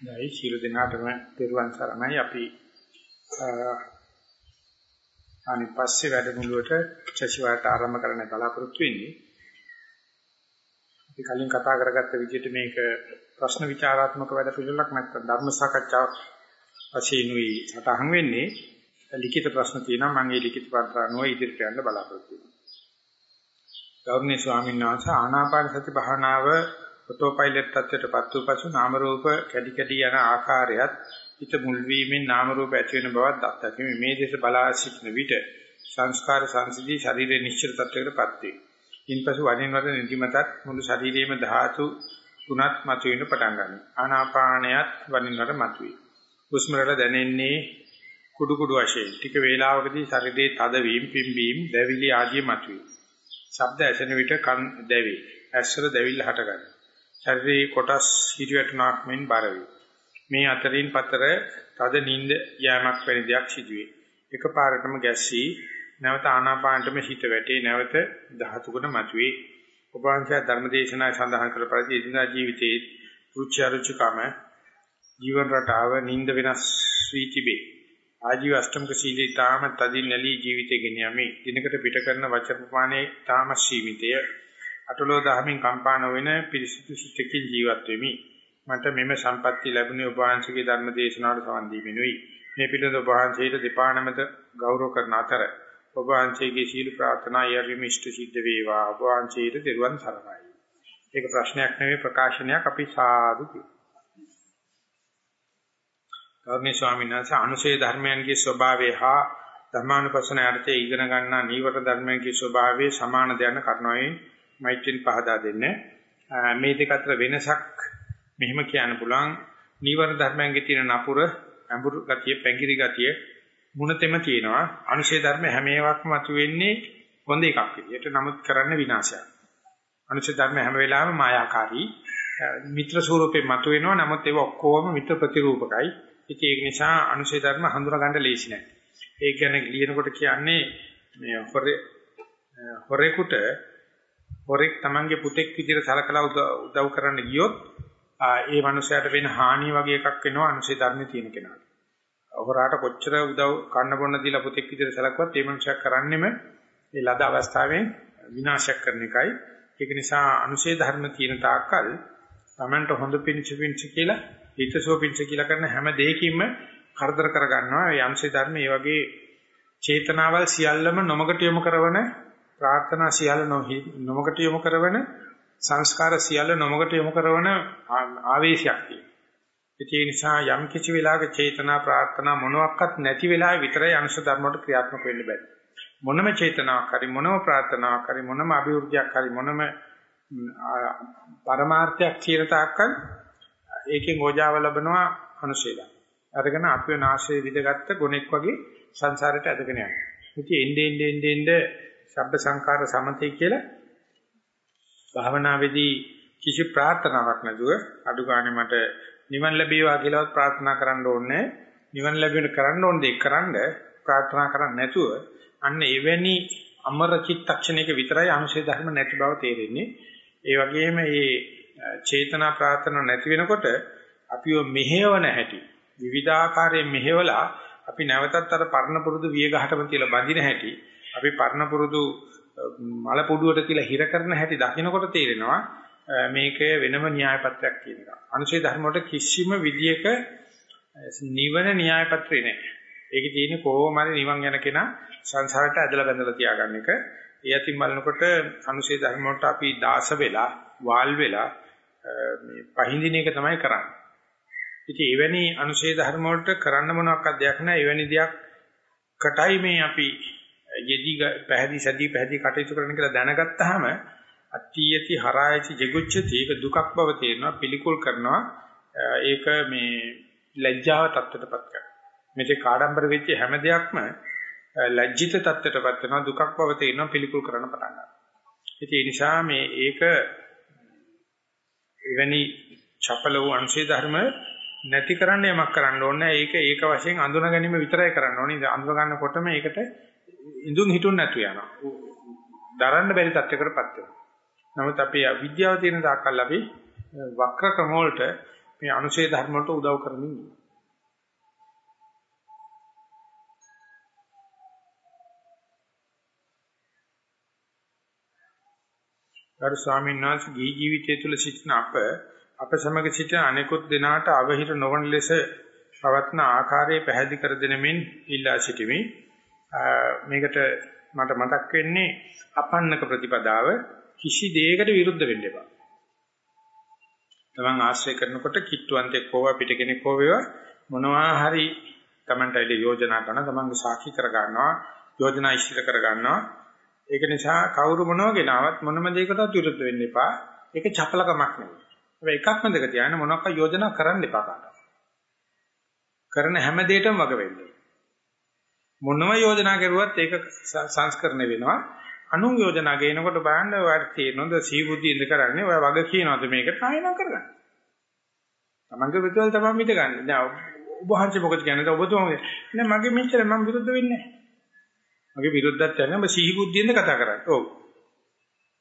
දැයි ශීල දෙනාටම පෙරවන් සරණයි අපි අනිත් පස්සේ වැඩමුළුවට චසිවාට ආරම්භ කරන්න බලාපොරොත්තු වෙන්නේ. අපි කලින් කතා කරගත්ත විදිහට මේක ප්‍රශ්න විචාරාත්මක වැඩ පිළිවෙලක් නැත්නම් ධර්ම සාකච්ඡාවක් වශයෙන් උයි සටහන් වෙන්නේ. ලිඛිත ප්‍රශ්න තියෙනවා මම ඒ ලිඛිත පත්‍ර අනුව ඉදිරියට යන්න බලාපොරොත්තු වෙනවා. ගෞරවනීය ස්වාමීන් වහන්සේ ආනාපාන සති භාවනාව ඔටෝ පයිලට් තත්ත්වයටපත් වූ පසු නාම රූප කැඩි කැඩි යන ආකාරයත් හිත මුල් වීමෙන් නාම රූප ඇති වෙන බවත් දක්වති මේ දේශ බලා සිටින විට සංස්කාර සංසිද්ධි ශරීරයේ නිශ්චල තත්ත්වයකටපත් වේ. ඉන්පසු වරින් වර නිදිමතත් මුළු ශරීරයේම ධාතු තුනත් මතුවෙන්න පටන් ගන්නවා. ආනාපානයත් වරින් වර මතුවේ. හුස්ම රට දැනෙන්නේ කුඩු කුඩු වශයෙන්. ටික වේලාවකදී ශරීරයේ තද වීම, පිම්බීම, දැවිලි ආදී මතුවේ. ශබ්ද ඇසෙන විට කන් දැවේ. ඇස්වල දැවිල්ල හටගන්නවා. ශරීරයේ කොටස් හිරිවැටුණක් මෙන් බර වේ. මේ අතරින් පතර තද නිින්ද යෑමක් වැනි දෙයක් සිදුවේ. එකපාරටම ගැස්සී නැවත ආනාපානටම හිත වැටේ නැවත ධාතු ගුණ මතුවේ. ඔබ වහන්සේ ධර්මදේශනා සඳහන් කළ පරිදි එදිනදා ජීවිතයේ රුචි අරුචිකම ජීවන රටාව නිින්ද වෙනස් වී තිබේ. ආජීව අෂ්ටමක සීලී තාම තදින් නැලී ජීවිතය ගෙන යමි. දිනකට පිට කරන වචන ප්‍රමාණය තාම සීමිතය. අටලෝ දහමින් කම්පා නොවන පිරිසිදු සිතකින් ජීවත් වෙමි. මට මෙම සම්පත්තිය ලැබුණේ ඔබ වහන්සේගේ ධර්ම දේශනාවට සවන් දීමෙනුයි. මේ පිළිබඳ ඔබ වහන්සේට දෙපාණමත ගෞරව කරන අතර ඔබ වහන්සේගේ සීල ප්‍රාර්ථනා යරිම ඉෂ්ට සිද්ධ වේවා. ඔබ වහන්සේට දරුවන් සරණයි. ඒක ප්‍රශ්නයක් නෙවෙයි ප්‍රකාශනයක් අපි සාදු කියමු. ගෞරවනීය ස්වාමීන් වහන්සේ අනුශේ ධර්මයන්ගේ ස්වභාවය හා ධර්මානුපස්සන අර්ථය ඉගෙන ගන්නා නීවර ධර්මයන්ගේ ස්වභාවය සමාන දැන කරනවායි මෛත්‍රින් පහදා දෙන්නේ. මේ දෙක අතර වෙනසක් මෙහිම කියන්න පුළුවන් නීවර ධර්මයන්ගේ තියෙන නපුර, අඹුරු ගතිය, පැංගිරි ගතිය මුණතෙම තියෙනවා. අනුශේ ධර්ම හැම එකක්ම මතුවෙන්නේ හොඳ එකක් විදියට. නමුත් කරන්න විනාශයක්. අනුශේ ධර්ම හැම වෙලාවෙම මායාකාරී. මිත්‍ර ස්වරූපේ මතුවෙනවා. නමුත් ඒක ඔක්කොම මිත්‍ර ප්‍රතිරූපකයි. ඉතින් ඒක නිසා අනුශේ ධර්ම හඳුනා ගන්න ලේසි නෑ. ඒක ගැන ලියනකොට කියන්නේ මේ හොරේ හොරේකට හොරෙක් තමන්ගේ පුතෙක් විදිහට සලකලා උදව් කරන්න ගියොත් ඒ මනුස්සයාට වෙන හානිය වගේ එකක් වෙනවා අනුශේ ධර්මයේ තියෙන කෙනාට. හොරාට කොච්චර උදව් කන්න බොන්න දීලා පුතෙක් විදිහට සලකුවත් ඒ මනුස්සයා කරන්නේම ඒ ලද අවස්ථාවෙන් විනාශයක් කරන එකයි. ඒක නිසා අනුශේ ධර්ම තියෙන තාක්කල් තමන්ට හොඳ පිංච පිංච කියලා හිතසෝ පිංච කියලා කරන හැම දෙයකින්ම කරදර කරගන්නවා. ඒ අනුශේ ධර්ම ඒ වගේ චේතනාවල් සියල්ලම නොමගට යොමු කරන ප්‍රාර්ථනා සියල්ල නොමකට යොමු කරන සංස්කාර සියල්ල නොමකට යොමු කරන ආවේශයක් තියෙනවා. ඒ නිසා යම් කිසි වෙලාවක චේතනා ප්‍රාර්ථනා මොනවත් නැති වෙලාවෙ විතරයි අනුශ ධර්ම වලට ක්‍රියාත්මක වෙන්න බෑ. මොනම චේතනාවක් හරි මොනම ප්‍රාර්ථනාවක් හරි මොනම අභිවෘද්ධියක් හරි මොනම පරමාර්ථයක් කියන තාක්කල් ඒකෙන් ඕජාව ලැබනවා අනුශේදා. අරගෙන අපේ නාශයේ විදගත්ත ගොනෙක් වගේ සංසාරයට ඇදගෙන යනවා. ඉතින් එnde ende ende ende ශබ්ද සංකාර සමතේ කියලා භාවනාවේදී කිසි ප්‍රාර්ථනාවක් නැතුව අඩු ගානේ මට නිවන් ලැබේවා කියලාවත් ප්‍රාර්ථනා කරන්න ඕනේ. නිවන් ලැබෙන්න කරන්න ඕන දෙයක් කරන්න ප්‍රාර්ථනා කරන්නේ නැතුව අන්න එවැනි අමර චිත්තක්ෂණයක විතරයි අනුශේ ධර්ම නැති බව තේරෙන්නේ. ඒ වගේම මේ චේතනා ප්‍රාර්ථනා නැති වෙනකොට අපිව මෙහෙවන හැටි විවිධාකාරයෙන් මෙහෙवला අපි නැවතත් අර පරණ පුරුදු වියගහටම තියලා බඳින හැටි අපි පරණ පුරුදු මල පොඩුවට කියලා හිර කරන හැටි දකිනකොට තේරෙනවා මේක වෙනම න්‍යාය පත්‍රයක් කියන එක. අනුශේ ධර්ම වලට කිසිම විදියක නිවන න්‍යාය පත්‍රේ නැහැ. ඒකේ තියෙන්නේ කොහොම හරි නිවන් යන කෙනා සංසාරයට ඇදලා බැඳලා තියාගන්න එක. ඒ අතින් බලනකොට අනුශේ ධර්ම වලට අපි දාස වෙලා, වාල් වෙලා මේ පහඳින එක තමයි කරන්නේ. ඉතින් එවැනි අනුශේ ධර්ම වලට කරන්න මොනවාක්වත් දෙයක් නැහැ. එවැනි දෙයක් කටයි මේ අපි යෙදි පැහැදි සැදී පැහැදි කටයුතු කරන කියලා දැනගත්තාම අට්ඨියති හරායති ජෙගුච්ඡති ඒක දුකක් බව තේරෙනවා පිළිකුල් කරනවා. ඒක මේ ලැජ්ජාව තත්ත්වයටපත් කරනවා. මේකේ කාඩම්බර වෙච්ච හැම දෙයක්ම ලැජ්ජිත තත්ත්වයටපත් වෙනවා දුකක් බව තේරෙනවා පිළිකුල් කරන පටන් ගන්නවා. ඒ නිසා මේ ඒක එවැනි චපල වූ අංශේ ධර්ම නැති කරන්න යමක් කරන්න ඕනේ. ඒක ඒක වශයෙන් අඳුන ගැනීම විතරයි කරන්න ඕනේ. අඳුන ගන්නකොටම ඒකට ඉඳුන් හිටුන් නැතු යනවා. දරන්න බැරි තත්යකටපත් වෙනවා. නමුත් අපි අවිද්‍යාව තියෙන තාක්කල් අපි වක්‍ර ක්‍රම වලට මේ අනුශේ ධර්ම වලට උදව් කරමින් ඉන්නවා. ගරු ස්වාමීන් වහන්සේ ගිහි ජීවිතය තුළ සිටින අප අප සමග සිටින අනෙකුත් දෙනාට අවහිර නොවන ලෙස පවත්න ආකාරය පැහැදිලි කර දෙනමින් ඉල්ලා සිටිමි. මේකට මට මතක් වෙන්නේ අපන්නක ප්‍රතිපදාව කිසි දෙයකට විරුද්ධ වෙන්න එපා. තමන් ආශ්‍රය කරනකොට කිට්ටුවන්තෙක් හෝවා පිට කෙනෙක් හෝ වේවා මොනවා හරි තමන්ට ඉල යෝජනා කරන තමන්ගේ සාක්ෂි කර ගන්නවා යෝජනා ඉදිරි කර ගන්නවා. ඒක නිසා කවුරු මොනවා ගෙනාවත් මොනම දෙයකටවත් විරුද්ධ වෙන්න එපා. ඒක චපලකමක් නෙවෙයි. හැබැයි එකක් මතක තියාගන්න මොනවාක් යෝජනා කරන්න එපා කාටවත්. කරන හැම දෙයකටම වග වෙන්න. මොනම යෝජනා කරුවත් ඒක සංස්කරණය වෙනවා අනුන් යෝජනා ගේනකොට බලන්න ඔයාලට තේරෙනවද සීබුද්ධිය ඉඳ කරන්නේ ඔයා වග කියනවද මේකට ආයෙනම් කරගන්න. තමන්ගේ ප්‍රතිවල තමයි මිද ගන්න. දැන් ඔබ වහන්සේ මොකද කියන්නේ? ඔබතුමා නෑ මගේ මෙච්චර මම විරුද්ධ වෙන්නේ නෑ. මගේ විරුද්ධත්වය නෑ ඔබ සීබුද්ධියෙන්ද කතා කරන්නේ. ඔව්.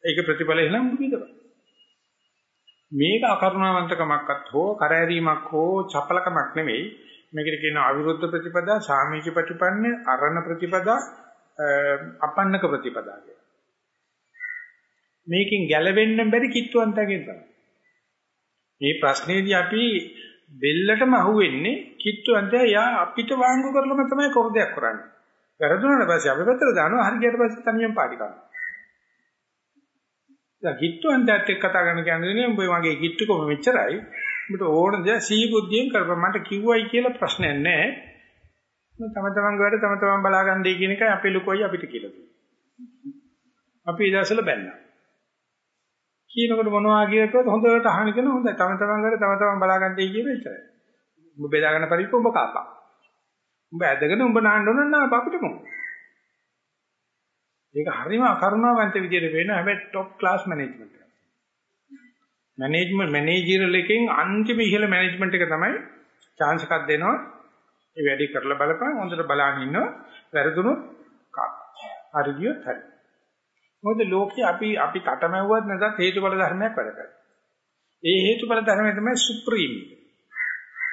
ඒක ප්‍රතිඵල එහෙනම් ඔබ විඳපන්. මේක අකරුණාවන්තකමක්වත් හෝ කරදරීමක් හෝ චපලකමක් නෙවෙයි. මේකට කියන අවිරුද්ධ ප්‍රතිපදා, සාමීච ප්‍රතිපන්න, අරණ ප්‍රතිපදා, අපන්නක ප්‍රතිපදා කියලා. මේකෙන් ගැලවෙන්න බැරි කිට්ටුවන්තකෙන් තමයි. මේ ප්‍රශ්නේදී අපි බෙල්ලටම අහුවෙන්නේ කිට්ටුවන්තය යා අපිට වාංගු කරලම තමයි කොරදයක් කරන්නේ. වැරදුනට පස්සේ අපි පැත්තට දානවා හරියට පස්සේ තනියම පාටි කරනවා. දැන් කිට්ටුවන්තයත් එක්ක කතා කරන කියන්නේ උඹ මගේ කිට්ටුකම මෙච්චරයි. උඹට ඕන දේ සී බුද්ධියෙන් කරපන් මට කිව්වයි කියලා ප්‍රශ්නයක් නැහැ. තම තමන්ගේ වැඩ තම තමන් බලාගන්නයි කියන එකයි අපේ ලොකෝයි අපිට කියලා දුන්නේ. අපි ඊදසල බැන්නා. කියනකොට මොනවා කියතොත් හොඳට අහන කෙනා හොඳයි. තම තමන් වැඩ තම තමන් බලාගන්නයි කියන එකයි. උඹ බෙදාගෙන පරිප්පු උඹ කාපා. උඹ ඇදගෙන උඹ නාන්න ඕන නම් අපිට මොකද? ඒක හරිම අකරුණාවන්ත විදියට වෙන හැබැයි টপ ක්ලාස් මැනේජ්මන්ට් එක. මැනේජ්මන්ට් මැනේජර් එකෙන් අන්තිම ඉහළ මැනේජ්මන්ට් එක තමයි chance එකක් දෙනවා. ඒ වැඩි කරලා බලපන් හොඳට බලන් ඉන්නවා. වැරදුනොත් කා. හරි ගියොත් හරි. මොකද ලෝකේ අපි අපි කටමැව්වත් නැත්නම් හේතුඵල ධර්මයක් වැඩ කරනවා. ඒ හේතුඵල ධර්මය තමයි සුප්‍රීම.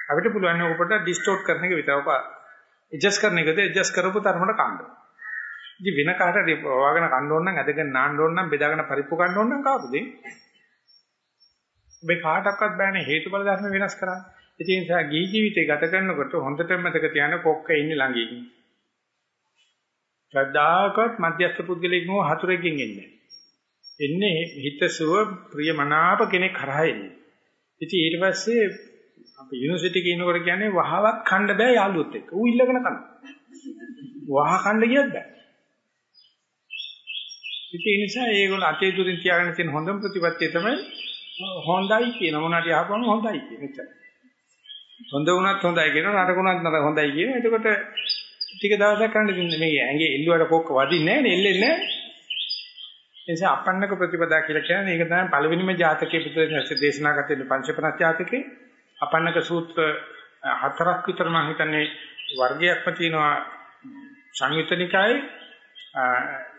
අපිට පුළුවන් ඔකට ඩිස්ටෝට් කරන එක විතරක් ඇඩ්ජස්ට් කරන එකද ඇඩ්ජස්ට් කරපු තරමට කන්න. ඉතින් වෙන කාටද වවාගෙන කන්න ඕන නම් ඇදගෙන නාන්න ඕන නම් බෙදාගෙන පරිප්පු ගන්න ඕන නම් කාපුද? මේ කාටවත් බෑනේ හේතුඵල ධර්ම වෙනස් කරන්න. ඒ නිසා ගිහි ජීවිතේ ගත කරනකොට හොඳට මතක තියාගන්න කොක්ක ඉන්නේ ළඟින්. ශ්‍රද්ධාවකත් මධ්‍යස්ථ පුද්ගලෙක් නෝ හතුරෙක්ගෙන් එන්නේ. එන්නේ හිතසුව ප්‍රියමනාප කෙනෙක් කරා එන්නේ. ඉතින් ඊට පස්සේ අපි යුනිවර්සිටි එකේ ඉන්නකොට කියන්නේ වහවත් ඛණ්ඩ බෑ යාළුවොත් එක්ක. ඌ ඉල්ලගෙන කන. වහ ඛණ්ඩ කියත් බෑ. ඉතින් ඒ නිසා ඒගොල්ලෝ අතේ දුරින් තියාගෙන තියෙන හොඳම ප්‍රතිපත්තිය තමයි හොඳයි කියන මොනවාට යහපම හොඳයි කියන එක. හොඳ වුණත් හොඳයි කියනවා නරකුණත් නරක හොඳයි කියනවා. එතකොට ටික දවසක් කරන්න දෙන්නේ මේ ඇඟේ එල්ලුවට කොක්ක වදින්නේ නැහැ නේ එල්ලෙන්නේ නැහැ. ඒ නිසා අපන්නක ප්‍රතිපදා කියලා කියන්නේ ඒක තමයි පළවෙනිම ජාතකයේ බුදුරජාණන් දේශනා කරන පංචපනස් ජාතකේ අපන්නක සූත්‍ර හතරක් විතර මම හිතන්නේ වර්ගයක්ම තියෙනවා සංයුතනිකායේ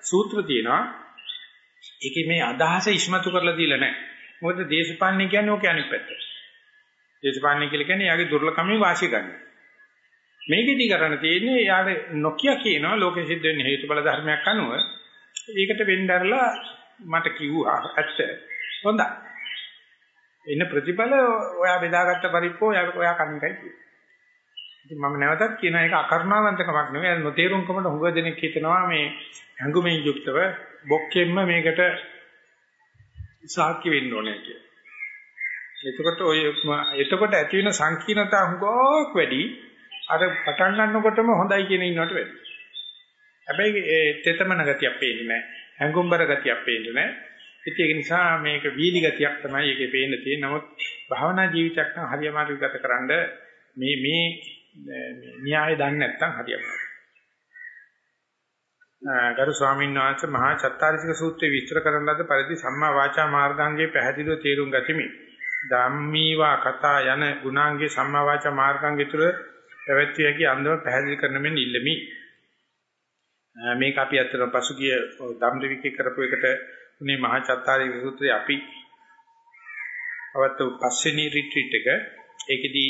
සූත්‍ර තියෙනවා. ඒකේ මේ අදහස ඉස්මතු කරලා දීලා නැහැ. මොකද දේශපාලනය කියන්නේ ඕක අනිත් පැත්ත. දේශපාලනය කියලා කියන්නේ යාගේ දුර්ලභකමේ වාසිය ගන්න. මේකෙදි කරන්න තියෙන්නේ යාට නොකිය කියනවා ලෝකෙ සිද්ධ වෙන හේතුඵල ධර්මයක් අනුව ඒකට වෙnderලා මට කිව්වා ඇත්ත හොඳයි. එන්න ප්‍රතිඵල ඔයා බෙදාගත්ත පරිප්පෝ ඔයා කන්නේ කයි ඉතින් මම නැවතත් කියන එක අකරුණාවන්තකමක් නෙවෙයි නොතේරුම්කමට හුඟ දෙනෙක් හිතනවා මේ හැඟුමෙන් යුක්තව බොක්කෙම්ම මේකට සාක්ෂි වෙන්න ඕනේ කියලා. එතකොට ඔය එතකොට ඇති වෙන සංකීර්ණතා හුඟක් වැඩි අර පටන් ගන්නකොටම හොඳයි කියන ඉන්නවට වැඩි. හැබැයි ඒ තෙතමන ගතියක් පේන්නේ නැහැ. හැඟුම්බර ගතියක් පේන්නේ නැහැ. ඉතින් ඒක නිසා මේක වීලි ගතියක් තමයි ඒකේ පේන්න තියෙන්නේ. නමුත් භාවනා ජීවිතයක් නම් හරියමාරු ගතකරනද මේ මේ මේ න්‍යාය දන්නේ නැත්නම් හරියමාරු. ගරු ස්වාමීන් වහන්සේ මහා චත්තාරිසික සූත්‍රයේ විස්තර කරන ලද පරිදි සම්මා වාචා මාර්ගාංගයේ පැහැදිලිව තේරුම් ගතිමි. ධම්මීවා කතා යන ගුණාංගයේ සම්මා වාචා මාර්ගාංගය තුළ පැවැත්විය හැකි අන්දම පැහැදිලි කරන මෙන් ඉල්ලමි. මේක අපි අතර පසුගිය ධම්රවිකේ කරපු එකට මේ මහා චත්තාරිසික සූත්‍රයේ අපි අවත්තු පස්වෙනි රිට්‍රීට් එක ඒකෙදී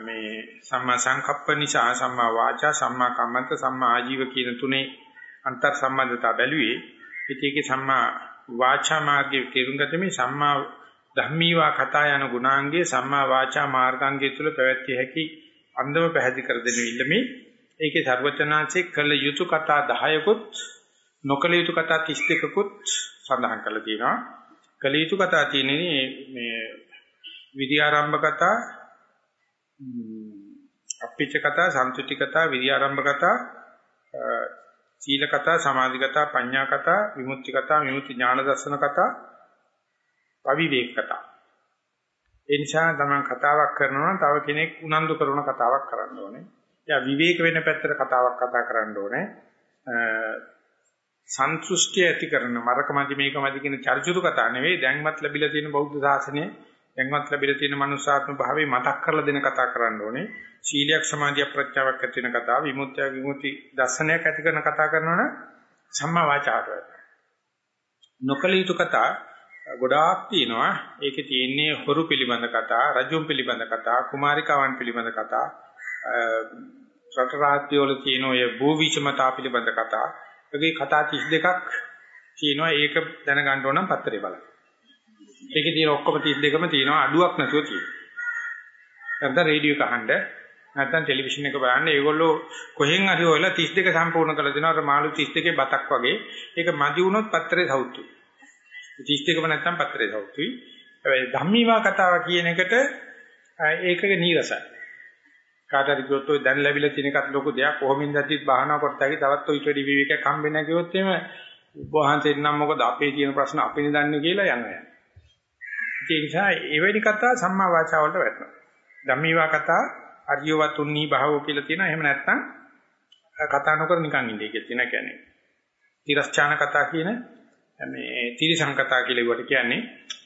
මේ සම්මා සංකප්ප නිසා සම්මා වාචා සම්මා කම්මන්ත සම්මා ආජීව කියන තුනේ අන්තර් සම්බන්ධතා බැලුවේ ඉතින් සම්මා වාචා මාර්ගයේ තේරුම් ගත්තේ සම්මා ධම්මීවා කතා යන ගුණාංගයේ සම්මා වාචා මාර්ගාංගය තුල පැවැත්විය හැකි අන්දම පැහැදිලි කර දෙන ඉල්ලමේ ඒකේ ਸਰවචනාංශේ කළ යුතු කතා 10කුත් නොකළ යුතු කතා 32කුත් සඳහන් කරලා තියෙනවා. කළ යුතු කතා තියෙන්නේ මේ විද්‍යාරම්භ කතා අප්පිච්ච කතා සම්තුට්ටි කතා විද්‍යාරම්භ කතා සීල කතා සමාධි කතා පඤ්ඤා කතා විමුක්ති කතා විමුක්ති ඥාන දර්ශන කතා පවිවේක කතා ඒ නිසා තමන් කතාවක් කරනවා තව කෙනෙක් උනන්දු කරන කතාවක් කරන්න ඕනේ. එයා විවේක වෙන පැත්තට කතාවක් කතා කරන්න ඕනේ. සන්තුෂ්ටිය ඇති කරන මරකමදි මේකමදි කියන චර්චුරු කතා නෙවෙයි දැන්වත් ලැබිලා තියෙන බෞද්ධ ශාසනය දැන්වත් ලැබිලා තියෙන මනුෂ්‍යාත්ම භාවයේ මතක් කරලා දෙන කතා කරන්න ඕනේ. සීලයක් සමාධියක් ප්‍රත්‍යාවක් ඇති වෙන කතා විමුක්තිය විමුක්ති දර්ශනයක් ඇති කරන කතා කරනවනම් සම්මා වාචාට. නොකල යුතු කතා ගොඩාක් තියෙනවා. ඒකේ තියෙන්නේ හොරු පිළිබඳ කතා, රජුන් පිළිබඳ කතා, කුමාරිකාවන් පිළිබඳ කතා, රට රාජ්‍ය වල තියෙන ඔය භූ විචමතා පිළිබඳ කතා. ඒකේ කතා 32ක් තියෙනවා. ඒක දැනගන්න ඕන නම් පත්තරේ බලන්න. ඒකේ තියෙන ඔක්කොම 32ම තියෙනවා අඩුවක් නැතුව තියෙනවා. නැත්නම් රේඩියෝ එක අහන්න නැත්නම් ටෙලිවිෂන් එක බලන්න ඒගොල්ලෝ කොහෙන් හරි හොයලා 32 සම්පූර්ණ කරලා දෙනවා අර මාළු 32 බතක් වගේ. ඒක මදි වුණොත් පත්තරේ සවුත්තුයි. 32ම නැත්තම් පත්‍රයේ සෞතුයි. හැබැයි ධම්මීවා කතාව කියන එකට ඒකක නීරසයි. කාට හරි කිව්වොත් ඔය දැන් ලැබිලා තියෙන එකත් ලොකු දෙයක්. කොහොමින්ද ඇතිත් බහනා කරත්තාගේ තවත් ඔය ඊට වැඩි විවේකයක් හම්බෙන්නේ නැහැ කිව්වොත් එහෙම උපවහන්සේට නම් මොකද අපේ තියෙන ප්‍රශ්න අපිනේ දන්නේ කියලා යනවා. ඒ නිසා එවැනි කතා සම්මා වාචා වලට වැටෙනවා. ධම්මීවා කතා අරියවත් උන්නී භාවෝ කියලා තියෙනවා. එහෙම නැත්නම් කතා නොකර නිකන් ඉන්නේ කියලා තියෙනවා කියන්නේ. තිරස්චාන කතා කියන මේ තිරිසං කතා කියලා ඒවට කියන්නේ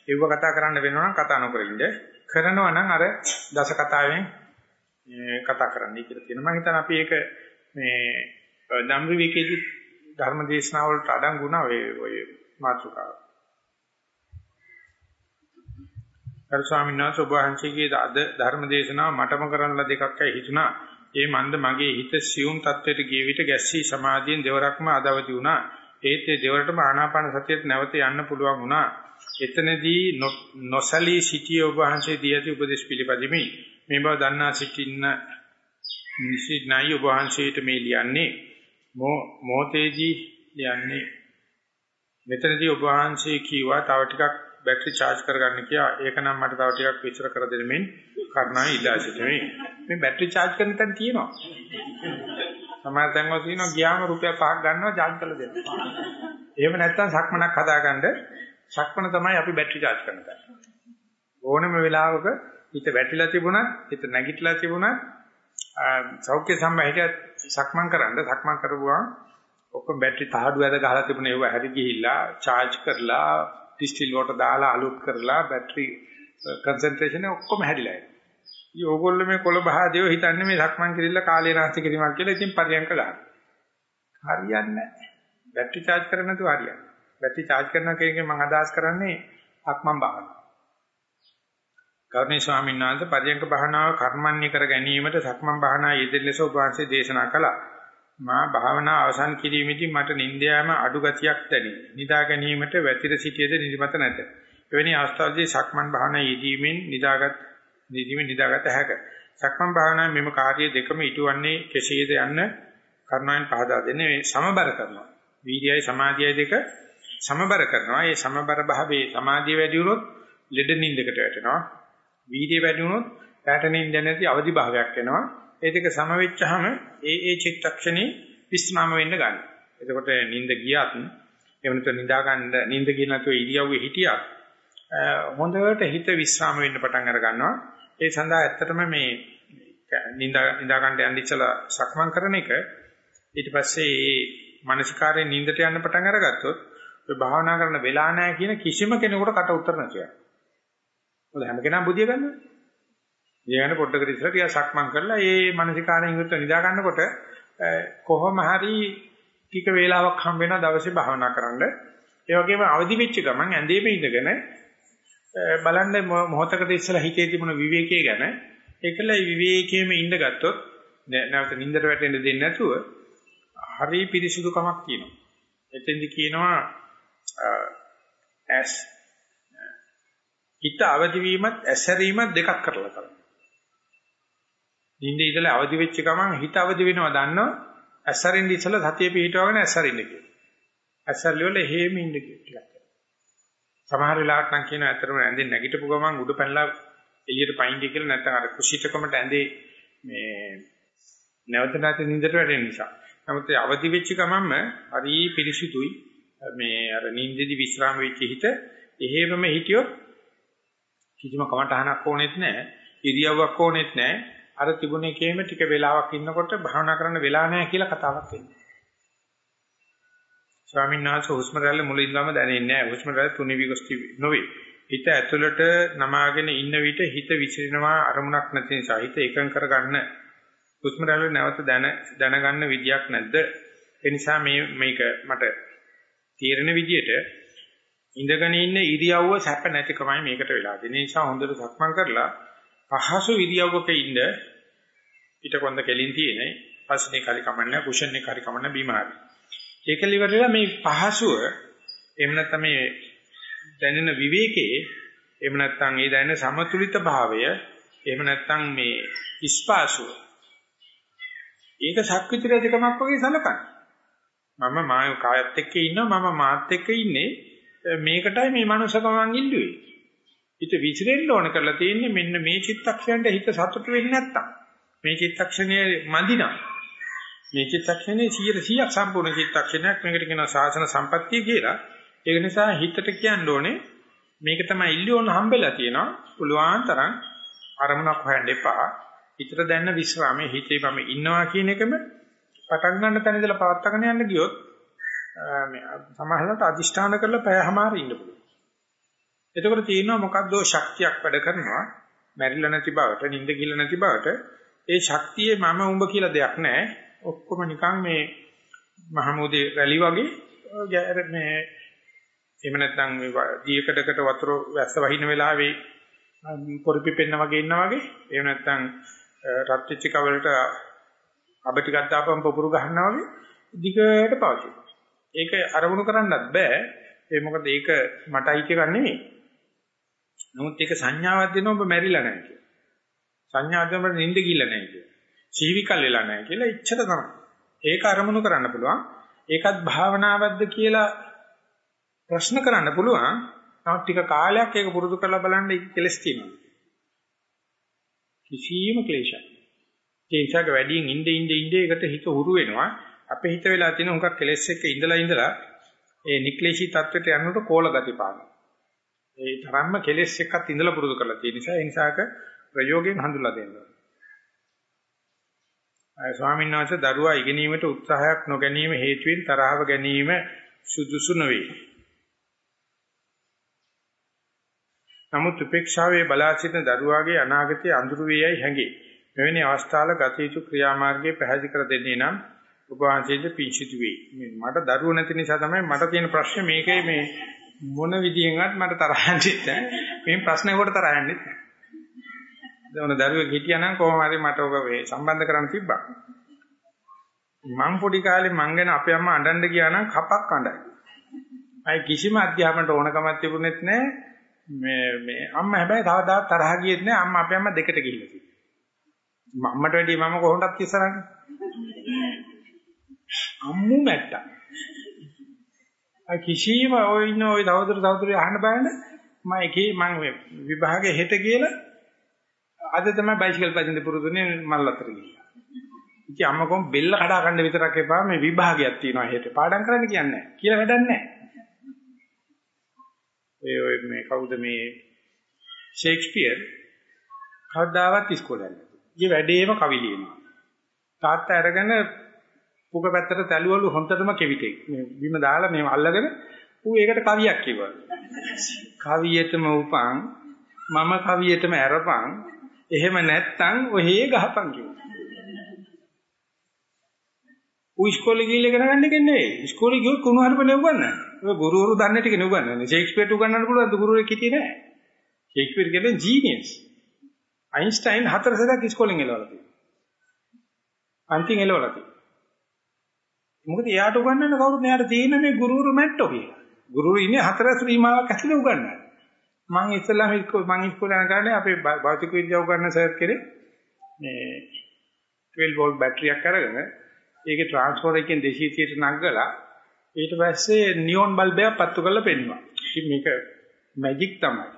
ඒව කතා කරන්න වෙනවා නම් කතා නොකර ඉන්න කරනවා නම් අර දස කතාවෙන් කතා කරන්නයි කියලා කියනවා මම හිතන අපි ඒක මේ ධම්රිවිකේදී ධර්ම දේශනාව වලට අඩංගුණා ඔය ඔය මාතෘකාව. කරු ස්වාමීන් වහන්සේ ඔබ වහන්සේගේ අද ධර්ම දේශනාව මටම කරන්න දෙකක්යි හිතුණා. ඒ මන්ද මගේ හිත සියුම් තත්වයට ගිය විට ගැස්සී සමාධියෙන් දෙවරක්ම අදවති වුණා. ඒත් ඒ දෙවරටම ආනාපාන සතියට නැවත යන්න පුළුවන් වුණා. එතනදී නොසලී සිටිය ඔබ වහන්සේ දී ඇති උපදේශ පිළිපදිමි. මේ බව දන්නා සිටින්න නිසිනායි ඔබ වහන්සේට මේ ලියන්නේ මොහොතේදී ලියන්නේ මෙතනදී ඔබ වහන්සේ කීවා තව ටිකක් බැටරි charge කරගන්න කියලා. ඒක නම් මට තව ටිකක් විස්තර කර දෙන්න මෙන් කරුණාවෙන් ඉල්ලා සිටිනේ. මේ බැටරි charge කරන තැන තියෙනවා. සමහර තැන්වල තියෙනවා ගියාම රුපියල් 5ක් ගන්නවා charge කරලා දෙනවා. එහෙම නැත්නම් සක්මනක් හදාගන්න සක්මන තමයි අපි බැටරි charge කරන තැන. ඕනම වෙලාවක හිත වැටිලා තිබුණත් හිත නැගිටලා තිබුණත් සෞඛ්‍ය සම්බන්ධයට සක්මන් කරන්න සක්මන් කරපුවා ඔක්කොම බැටරි තහඩු ඇද ගහලා තිබුණ ඒවා හැරි ගිහිල්ලා charge කරලා ඩිස්ටිල් වෝටර් දාලා අලුත් කරලා බැටරි කන්සන්ට්‍රේෂන් එක ඔක්කොම හැදිලා ඉන්නේ. ඉතින් ඕගොල්ලෝ මේ කොළ බහදේව හිතන්නේ මේ සක්මන් කිරිල්ල කාලේ නාස්ති කිරීමක් කියලා ඉතින් පරියන්ක ගන්න. හරියන්නේ නැහැ. බැටරි charge කරන්නේ නැතුව හරියන්නේ. බැටරි charge කරන කෙනෙක්ගෙන් මම අදහස් කරන්නේ අක්මන් බහන. ගෞරවනීය ස්වාමීන් වහන්සේ පරියන්ක භාවනාව කර්මන්නේ කර ගැනීමට සක්මන් භාවනා යෙදෙන ලෙස ඔබ වහන්සේ දේශනා කළා. මා භාවනා අවසන් කිරීමේදී මට නිින්ද යාම අඩු ගතියක් දැනේ. නිදා ගැනීමට වැතිර සිටියේද නිදිමත නැත. එවැනි අවස්ථාවලදී සක්මන් භාවනා යෙදීමෙන් නිදාගත් නිදිමෙන් නිදාගත හැකිය. සක්මන් භාවනාවේ මෙම කාර්ය දෙකම ඊටවන්නේ කෙසේද යන්න කරුණාවෙන් පහදා දෙන්නේ මේ සමබර කරනවා. වීර්යයයි සමාධියයි දෙක සමබර කරනවා. මේ සමබර භාවයේ සමාධිය වැඩි වුණොත් ලෙඩ නින්දකට වැටෙනවා. වීර්යය වැඩි වුණොත් පැට නින්ද නැති අවදි භාවයක් එනවා. ඒ දෙක සම වෙච්චාම ඒ ඒ චිත්තක්ෂණේ විස්්‍රාම වෙන්න ගන්න. එතකොට නින්ද ගියත් එහෙම නැත්නම් නිදා ගන්න නින්ද ගිය නැතුව ඉරියව්වේ හිටියත් හොඳට හිත විස්්‍රාම වෙන්න පටන් අර ගන්නවා. ඒ සඳහා ඇත්තටම මේ නිදා නිදා ගන්න යන්න ඉස්සලා සක්මන් කරන එක ඊට පස්සේ මේ මානසිකාරයෙන් නිින්දට යන්න පටන් අරගත්තොත් ඔය භාවනා කරන වෙලා නැහැ කියන කිසිම කෙනෙකුට කට උත්තර නැතුව යනවා. මොකද හැම කෙනාම බුදිය ගන්නවා. ඊයන පොඩ්ඩකට ඉස්සලා ටිකක් සක්මන් කරලා ඒ මානසිකාරයෙන් යුත් නිදා ගන්නකොට කොහොම හරි ටික වේලාවක් හම්බ වෙනවා දවසේ භාවනා කරන්න. ඒ වගේම අවදි වෙච්ච ගමන් ඇඳේම ඉඳගෙන බලන්න මොහොතකට ඉස්සලා හිතේ තිබුණ විවේකයේ ගැන ඒකල විවේකයේම ඉඳ ගත්තොත් නැවත නින්දට වැටෙන්න දෙන්නේ නැතුව හරි පිරිසුදුකමක් තියෙනවා. එතෙන්දි කියනවා ඇස් හිත අවදි වීමත් ඇසරීමත් දෙකක් කරලා කරනවා. නිින්ද ඉඳලා අවදි වෙච්ච ගමන් හිත අවදි වෙනවා දන්නවා ඇසරින්න ඉස්සලා සතිය පිහිටවගෙන ඇසරින්න කියලා. ඇසරලි වල හේම ඉන්න කියලා. සමහර වෙලාවට නම් කියන ඇත්තටම ඇඳෙන් නැගිටපු ගමන් උඩ පැනලා එළියට පයින්ටි කියලා නැත්නම් අර කුසිතකමට ඇඳේ මේ නැවත නැවත නිින්දට වැටෙන නිසා. නමුත් අවදි වෙච්ච ගමන්ම හරි පිරිසිදුයි මේ අර නිින්දෙදි විස්්‍රාම වෙච්ච හිත එහෙමම හිටියොත් කිසිම කමටහනක් ඕනෙත් නැහැ ඉරියව්වක් ඕනෙත් නැහැ අර තිබුණ එකේම ටික වෙලාවක් ඉන්නකොට භාවනා කරන්න වෙලා නැහැ කියලා කතාවක් එන්නේ. ස්වාමීන් වහන්සේ හුස්ම රැල්ල මුලින්ම දැනෙන්නේ නැහැ. හුස්ම රැල්ල තුනි විගස්ටි නොවේ. හිත ඇතුළට නමාගෙන ඉන්න විට හිත විසිරෙනවා අරමුණක් නැති නිසා. හිත එකඟ කරගන්න. හුස්ම රැල්ල නැවත දැන දැනගන්න විදියක් නැද්ද? ඒ නිසා මේ මේක මට තීරණ විදියට ඉඳගෙන ඉන්න ඉරියව්ව සැප නැතිකමයි මේකට වෙලා තියෙන්නේ. ඒ නිසා හොඳට සක්මන් කරලා පහසු ඉරියව්වක ඉන්න පිට කොන්ද කෙලින් තියෙන්නේ. පස්සේ කාරි කමන්න කුෂන් එක කාරි කමන්න බීම හරි. ඒක liverලා මේ පහසුව එහෙම නැත්නම් මේ දැනෙන විවේකයේ එහෙම නැත්නම් ඒ දැනෙන සමතුලිත භාවය එහෙම නැත්නම් මේ ඉස්පාසුව ඒක ශක්විතිරජකමක් වගේ සලකන්නේ. මම මා කායත් එක්ක ඉන්නවා මම මාත් එක්ක ඉන්නේ මේකටයි මේ මනුස්සකමන් ඉල්ලුවේ. හිත විසිරෙන්න ඕන කරලා තියෙන්නේ මෙන්න මේ චිත්තක්ෂණයට හිත සතුට වෙන්නේ නැත්තම්. මේ චිත්තක්ෂණයේ මදිනා. මේ චිත්තක්ෂණයේ 100%ක් සම්පූර්ණ චිත්තක්ෂණයක් මේකට කියනවා සාසන සම්පත්තිය කියලා. ඒක නිසා හිතට කියන්න ඕනේ මේක තමයි ඉල්ලුවන හම්බෙලා තියෙනවා. පුළුවන් තරම් අරමුණක් හොයන්න එපා. හිතට දැනන විශ්‍රාමයේ හිතේ මම ඉන්නවා කියන එකම පටන් ගන්න තැන ඉඳලා පවත්වාගෙන යන්න ගියොත් මේ සමහරවිට අදිෂ්ඨාන කරලා පැයමාර ඉන්න පුළුවන්. එතකොට තියෙනවා මොකද්දෝ ශක්තියක් වැඩ කරනවා මැරිලා නැති බවට, නිින්ද ගිල නැති බවට ඒ ශක්තියේ මම උඹ කියලා දෙයක් නැහැ. ඔක්කොම නිකන් මේ මහමුදේ රැලි වගේ මේ එහෙම නැත්නම් මේ දීයකඩකට වතුර වැස්ස වහින වෙලාවේ පොරිපිපෙන්න වගේ ඉන්නා වගේ එහෙම නැත්නම් රත් වෙච්ච කවලට අබ ටිකක් දාපම පොපුරු ගන්නවා වගේ දිගට පවතින. ඒක අරමුණු කරන්නත් බෑ. ඒ මොකද ඒක මට අයිති එකක් නෙමෙයි. නමුත් ඒක සංඥාවක් දෙනවා ඔබ මැරිලා නැහැ කියලා. සංඥාවක් දෙනවා නිින්ද ගිල්ල නැහැ කියලා. ජීවිකල් වෙලා නැහැ කියලා ඉච්ඡත තමයි. ඒක අරමුණු කරන්න පුළුවන්. ඒකත් භාවනාවක්ද කියලා ප්‍රශ්න කරන්න පුළුවන්. නමුත් ටික කාලයක් ඒක පුරුදු කරලා බලන්න කෙලස් තියෙනවා. කිසියම් ක්ලේශයක්. ඒ නිසා වැඩියෙන් ඉnde ඉnde ඉnde එකට හිත හුරු වෙනවා. අපේ හිත වෙලා තියෙන උඟක් කෙලස් එක්ක ඉඳලා ඉඳලා ඒ නික්ලේශී தත්වෙට යනකොට කෝල ගති පානවා. ඒ තරම්ම කෙලස් එක්කත් ඉඳලා පුරුදු කරලා තියෙන නිසා ඒ නිසාක ප්‍රයෝගයෙන් හඳුල්ලා දෙනවා. අය ස්වාමීන් වහන්සේ දරුවා ඉගෙනීමට උත්සාහයක් නොගැනීම හේතුවෙන් තරහව ගැනීම සුදුසු නොවේ. නමුත් උපේක්ෂාවේ බලා සිටින දරුවාගේ අනාගතයේ අඳුරු වේයයි හැඟේ. මෙවැනි අවස්ථාවල ගත යුතු ක්‍රියාමාර්ගය පැහැදිලි කර දෙන්නේ නම් ඔබ වහන්සේට පිංසිතු වෙයි. මට දරුවෝ නැති නිසා තමයි මට තියෙන ප්‍රශ්නේ මේකේ මේ මොන විදියෙන්වත් මට තරහ යන්නේ නැහැ. මේ ප්‍රශ්නේ කොට තරහ යන්නේ නැහැ. දවන දරුවෙක් හිටියානම් කොහොම හරි මට ඔක මේ සම්බන්ධ කරන්න තිබ්බා. මං පොඩි කාලේ මං ගැන අපේ අම්මා අඬන්න ගියා නම් කපක් අඬයි. අයි කිසිම අධ්‍යාපනට ඕනකමක් තිබුණෙත් නැහැ. මේ මේ අම්මා හැබැයි කවදාවත් තරහ ගියෙත් නැහැ. අම්මා අපේ අම්මා දෙකට ගිහිල්ලා තියෙනවා. මම්මට වැඩිය මම කොහොමදත් ඉස්සරහනේ. අම්මු මැට්ටා. අ කිසිම ඔය ඉන්න ඔය දවදර දවදර අහන්න බෑනේ. මම එකේ මම විභාගේ හෙට කියලා අද තමයි බයිසිකල් පදින්න පුරුදුනේ මල් අතර ගිහිල්ලා. ඉතින් අම්ම කොම් බෙල්ල කඩා ගන්න විතරක් එපා මේ විභාගයක් තියෙනවා හෙට. පාඩම් කරන්න කියන්නේ නැහැ. කියලා වැඩක් නැහැ. ඒ ඔය මේ කවුද මේ ෂේක්ස්පියර් කවදාවත් ඉස්කෝලේ නැහැ. ඊ වැඩේම කවි ලියනවා. තාත්තා අරගෙන පුක පැත්තට තැළුවලු හොන්තටම කෙවිතේ. මේ බිම දාලා මේව අල්ලගෙන ඌ ඒකට කවියක් කිව්වා. කවියටම උපන් මම කවියටම ඇරපන් එහෙම නැත්තම් ඔහේ ගහපන් කිව්වා. ඌ ඉස්කෝලේ ගිහිල්ලා ඉගෙන ගන්න එක නෙවෙයි. ඉස්කෝලේ ගියොත් කුණු හරපනේ උගන්නන්නේ. ඔය ගුරුවරු දන්නේ ටික නුගන්නන්නේ. ෂේක්ස්පියර්ට උගන්නන්න පුළුවන් ද ගුරුවරෙක් හිටියේ නැහැ. ෂේක්ස්පියර් කියන්නේ ජීනියස්. අයින්ස්ටයින් හතර සැරයක් ඉස්කෝලෙන් එළවලා තියෙනවා. අන්තිම එළවලා තියෙනවා. මොකද එයාට උගන්වන්න කවුරුත් එයාට තියෙන මේ ගුරුවරු මැට්ටෝ කියලා. ගුරුවරු ඉන්නේ හතර ශ්‍රීමාවක් ඇතුලේ උගන්වන්නේ. මම ඉස්සෙල්ලාම මම ඉස්කෝලේ යන කාලේ අපේ භෞතික විද්‍යාව උගන්වන සර් කෙරේ මේ 12 වෝල්ට් බැටරියක් අරගෙන ඒකේ ට්‍රාන්ස්ෆෝමර් එකෙන් 230ට නගලා ඊට පස්සේ නියොන් බල්බයක් පත්තු කරලා පෙන්වුවා. ඉතින් මේක මැජික් තමයි.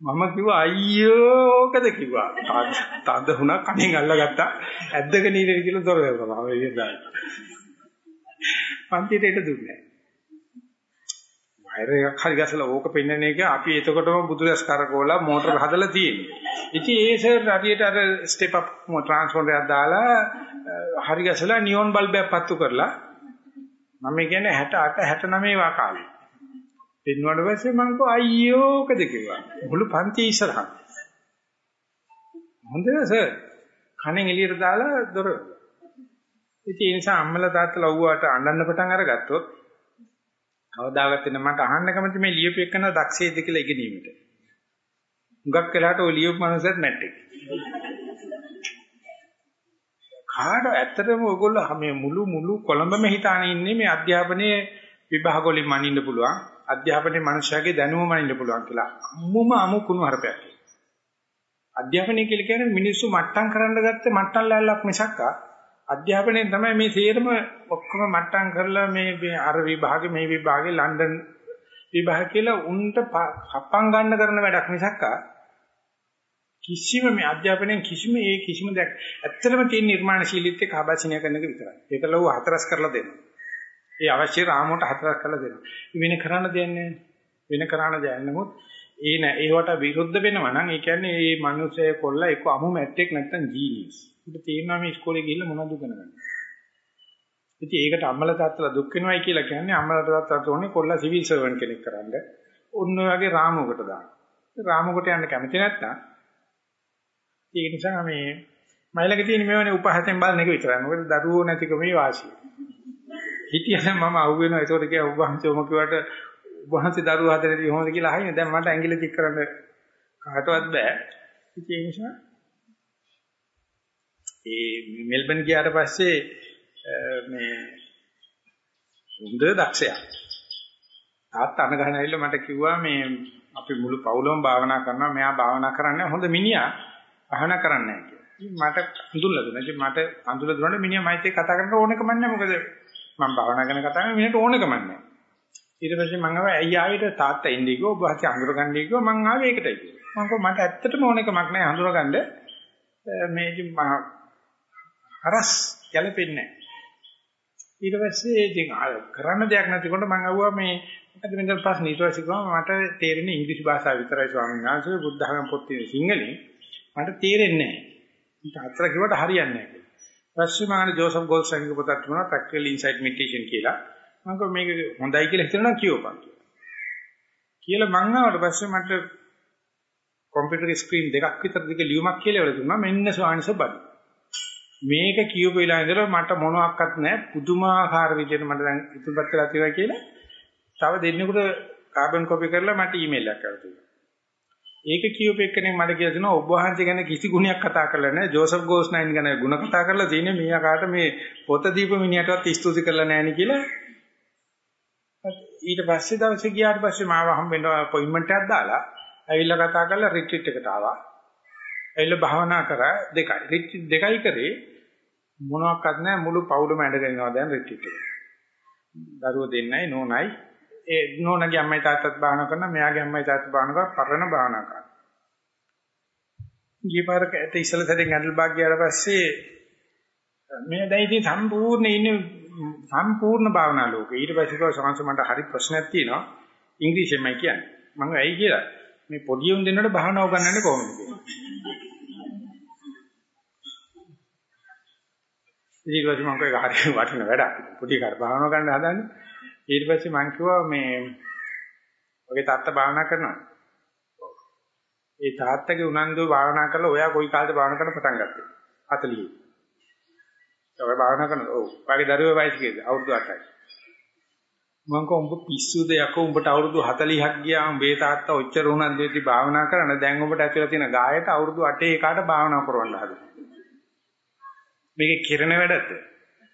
මම කිව්වා අයියෝ ඕකද කිව්වා. තද වුණා කණෙන් අල්ලගත්තා. ඇද්දගෙන ඉන්නේ කියලා දොර වැවුවා. මම එළියට පන්තියට එට දුන්නේ වයර් එකක් හරි ගැසලා ඕක පෙන්වන එක අපි එතකොටම බුදුරස් කරකෝලා මෝටර හදලා තියෙන්නේ. ඉතින් ඒ සර් හරියට අර ස්ටෙප් අප් ට්‍රාන්ස්ෆෝමර් එකක් දාලා හරි ගැසලා නියොන් බල්බයක් පත්තු කරලා මම කියන්නේ 68 69 වා කාලේ. පෙන්වුවාට පස්සේ මං කෝ අයියෝ කද කිව්වා. මුළු පන්ති ඉස්සරහ. හොඳද සර්? කණෙන් එළියට දාලා දොර. ඉතින් ඒ නිසා අම්මලා තාත්තලා ඌවට අඬන්න පටන් අරගත්තොත් කවදාවත් එන්න මට අහන්න කැමති මේ ලියුප එක්කන දක්ෂයේද කියලා ඉගෙනීමට. හුඟක් වෙලාට ඔය ලියුප මනුස්සයත් මැට්ටේ. කාට ඇත්තටම ඔයගොල්ලෝ මේ මුළු මුළු කොළඹම හිතානේ ඉන්නේ මේ අධ්‍යාපනයේ විභාග වලින් මනින්න පුළුවන් අධ්‍යාපනයේ මනුෂ්‍යයාගේ දැනුම මනින්න පුළුවන් කියලා. අම්මුම අමු කුණු හරපයක්. අධ්‍යාපනය කියලා කියන්නේ මිනිස්සු මට්ටම් කරන්න ගත්ත මට්ටම් ලැල්ලක් මිසක් අධ්‍යාපනයෙන් තමයි මේ සියරම ඔක්කොම මට්ටම් කරලා මේ අර විභාගේ මේ විභාගේ ලන්ඩන් විභාග කියලා උන්ට හප්පම් ගන්න කරන වැඩක් මිසක් කිසිම මේ අධ්‍යාපනයෙන් කිසිම ඒ කිසිම දෙයක් ඇත්තටම තියෙන නිර්මාණශීලීත්වයේ කාබාසිනිය කරන එක විතරයි. ඒක ලව් හතරස් කරලා දෙනවා. ඒ අවශ්‍ය රාමුවට හතරක් කරලා දෙනවා. වෙන කරන්න දෙන්නේ වෙන කරන්න දෙයක් නමුත් ඒ නෑ ඒවට විරුද්ධ වෙනවා නම් ඒ කියන්නේ මේ මිනිස්සය කොල්ලා එක්ක අමු මැට්ටෙක් නැත්තම් ජීනියස්. ඒක තේරෙනවා මේ ඉස්කෝලේ ගිහිල්ලා මොනවද උගනගන්නේ. ඉතින් ඒකට අම්මලා තාත්තලා දුක් වෙනවයි කියලා කියන්නේ අම්මලා තාත්තලා ඕනේ කොල්ලා සිවිල් සර්වන්ට් කෙනෙක් කරන්න. ඔන්න ඔය වගේ රාමුවකට දාන්න. රාමුවකට යන්න කැමති නැත්තම් ඒක නිසා මේ මයිලක තියෙන මේවනේ උපහසෙන් බලන එක විතරයි. මොකද දරුවෝ නැතිකමේ වාසිය. හිටියනම් මම අහුවෙනවා. ඒකට කිය ඔබ වහන්සේ ඔම කිව්වට ඔබ වහන්සේ දරුවෝ හතරේදී කොහොමද කියලා අහිනේ දැන් මට ඇඟිලි දික් කරන්න කාටවත් බෑ. ඉතින් ඒ නිසා ඒ මෙල්බන් ගියාට පස්සේ මේ හොඳ දක්ෂයා. තාත්තා අන ගහන ඇවිල්ලා මට කිව්වා මේ අපි මුළු පවුලම භාවනා කරනවා. මෙයා භාවනා කරන්නේ හොඳ මිනිහා. භාවනා කරන්නේ නැහැ කියලා. මට අඳුල්ලා දුන්නා. ඉතින් මට අඳුල්ලා දුන්නාට මිනිහා මයිත් එක්ක කතා කරන්න ඕනකම නැහැ. මොකද මම භාවනා කරන කතාව මිනිහට ඕනකම නැහැ. ඊට පස්සේ මම ආවා ඇයි ආවිත තාත්තා ඉන්නේ කිව්වා ඔබ හරි අඳුරගන්නේ කිව්වා මං ආවේ ඒකටයි කිව්වා. මම කිව්වා මට ඇත්තටම ඕනකමක් නැහැ අඳුරගන්න මේ හරස් ගැලපෙන්නේ නැහැ. ඊට පස්සේ ඉතින් කරන්න දෙයක් නැතිකොට මම අහුවා මේ මොකද මෙතන ප්‍රශ්න ඊට පස්සේ කිව්වා මට තේරෙන්නේ ඉංග්‍රීසි භාෂාව විතරයි ස්වාමීන් වහන්සේ බුද්ධ ධර්ම පොත් තියෙන සිංහලෙන් මට තේරෙන්නේ නැහැ. තාත්තර කිව්වට හරියන්නේ නැහැ. පස්සේ මම ජෝසප් ගෝල්සන්ගේ පොතක් තුනක් ප්‍රැක්ටිකල් ඉන්සයිට් මෙඩිටේෂන් කියලා. මම කිව්වා මේක හොඳයි කියලා හිතනවා කියවපන් කියලා. කියලා මං ආවට පස්සේ මට කම්පියුටර් ස්ක්‍රීන් දෙකක් විතර දිග ලියුමක් කියලා වල දුන්නා මෙන්න ස්වාංශ බඩු. මේක කියවපු වෙලාව ඉඳලා මට මොනවත් නැහැ පුදුමාකාර විදිහට මට දැන් ඉතුරුපත් කරලා තියෙනවා කියලා තව දෙන්නෙකුට කාබන් කොපි කරලා මට ඊමේල් එකක් කරලා දුන්නා. ඒක කියූප එක්කෙනෙක් මට කියලා දෙනවා ඔබ වහන්සේ ගැන කිසි ගුණයක් කතා කරලා නැහැ. ජෝසප් ගෝස්නයින් ගැන ගුණ කතා කරලා තියෙන්නේ මීයා කාට මේ පොත දීප මිනිහටවත් ස්තුති කරලා නැහැ නේ කියලා. ඊට පස්සේ දවසේ ගියාට පස්සේ මාව හම්බෙන්න අපොයින්ට්මන්ට් එකක් දාලා ඇවිල්ලා කතා කරලා රිට්‍රීට් එකට ආවා. ඇවිල්ලා භාවනා කරා දෙකයි. රිට්‍රීට් දෙකයි කරේ. මොනවත් නැහැ. මුළු පවුලම ඇඳගෙන ඉනවා දැන් රිට්‍රීට් එකට. දරුවෝ දෙන්නයි නෝනයි. ඒ නෝනගේ අම්මයි තාත්තත් භාවනා කරනවා මෙයාගේ අම්මයි තාත්තත් භාවනා කරා පරණ භාවනා කරනවා. ගියපාරක ඇත ඉස්සල සැරෙන් ඇඳල් බාග් ගියාට පස්සේ මේ දැන් ඉතින් සම්පූර්ණ ඉන්නේ සම්පූර්ණ භාවනා ලෝකේ. ඊට පස්සේ කව සංස මට හරි ප්‍රශ්නයක් තියෙනවා. ඉංග්‍රීසියෙන්මයි කියන්නේ. මම ඇයි කියලා මේ පොඩි උන් දෙන්නට භාවනා උගන්වන්නේ කොහොමද කියලා. ඊට පස්සේ මම කව හරි වටින වැඩක්. පොඩි කර භාවනා ගන්න හදන්නේ. ඊට පස්සේ මං කිව්වා මේ ඔගේ තාත්තා භාවනා කරනවා. ඒ තාත්තගේ උනන්දුව භාවනා කරලා ඔයා කොයි කාලෙද භාවනා කරන්න පටන් ගත්තේ? 40. ඔය භාවනා කරනවා. ඔව්. ඔයගේ දරුවෝ වයස කීයද? අවුරුදු 8යි. මම කෝ උඹ පිස්සුද යකෝ උඹට අවුරුදු 40ක් ගියා උඹේ තාත්තා ඔච්චර උනන් දෙවි භාවනා කරන දැන් උඹට ඇතුළේ තියෙන ගායට අවුරුදු 8 එකාට භාවනා කරවන්න හදනවා. මේකේ කිරණ වැඩද?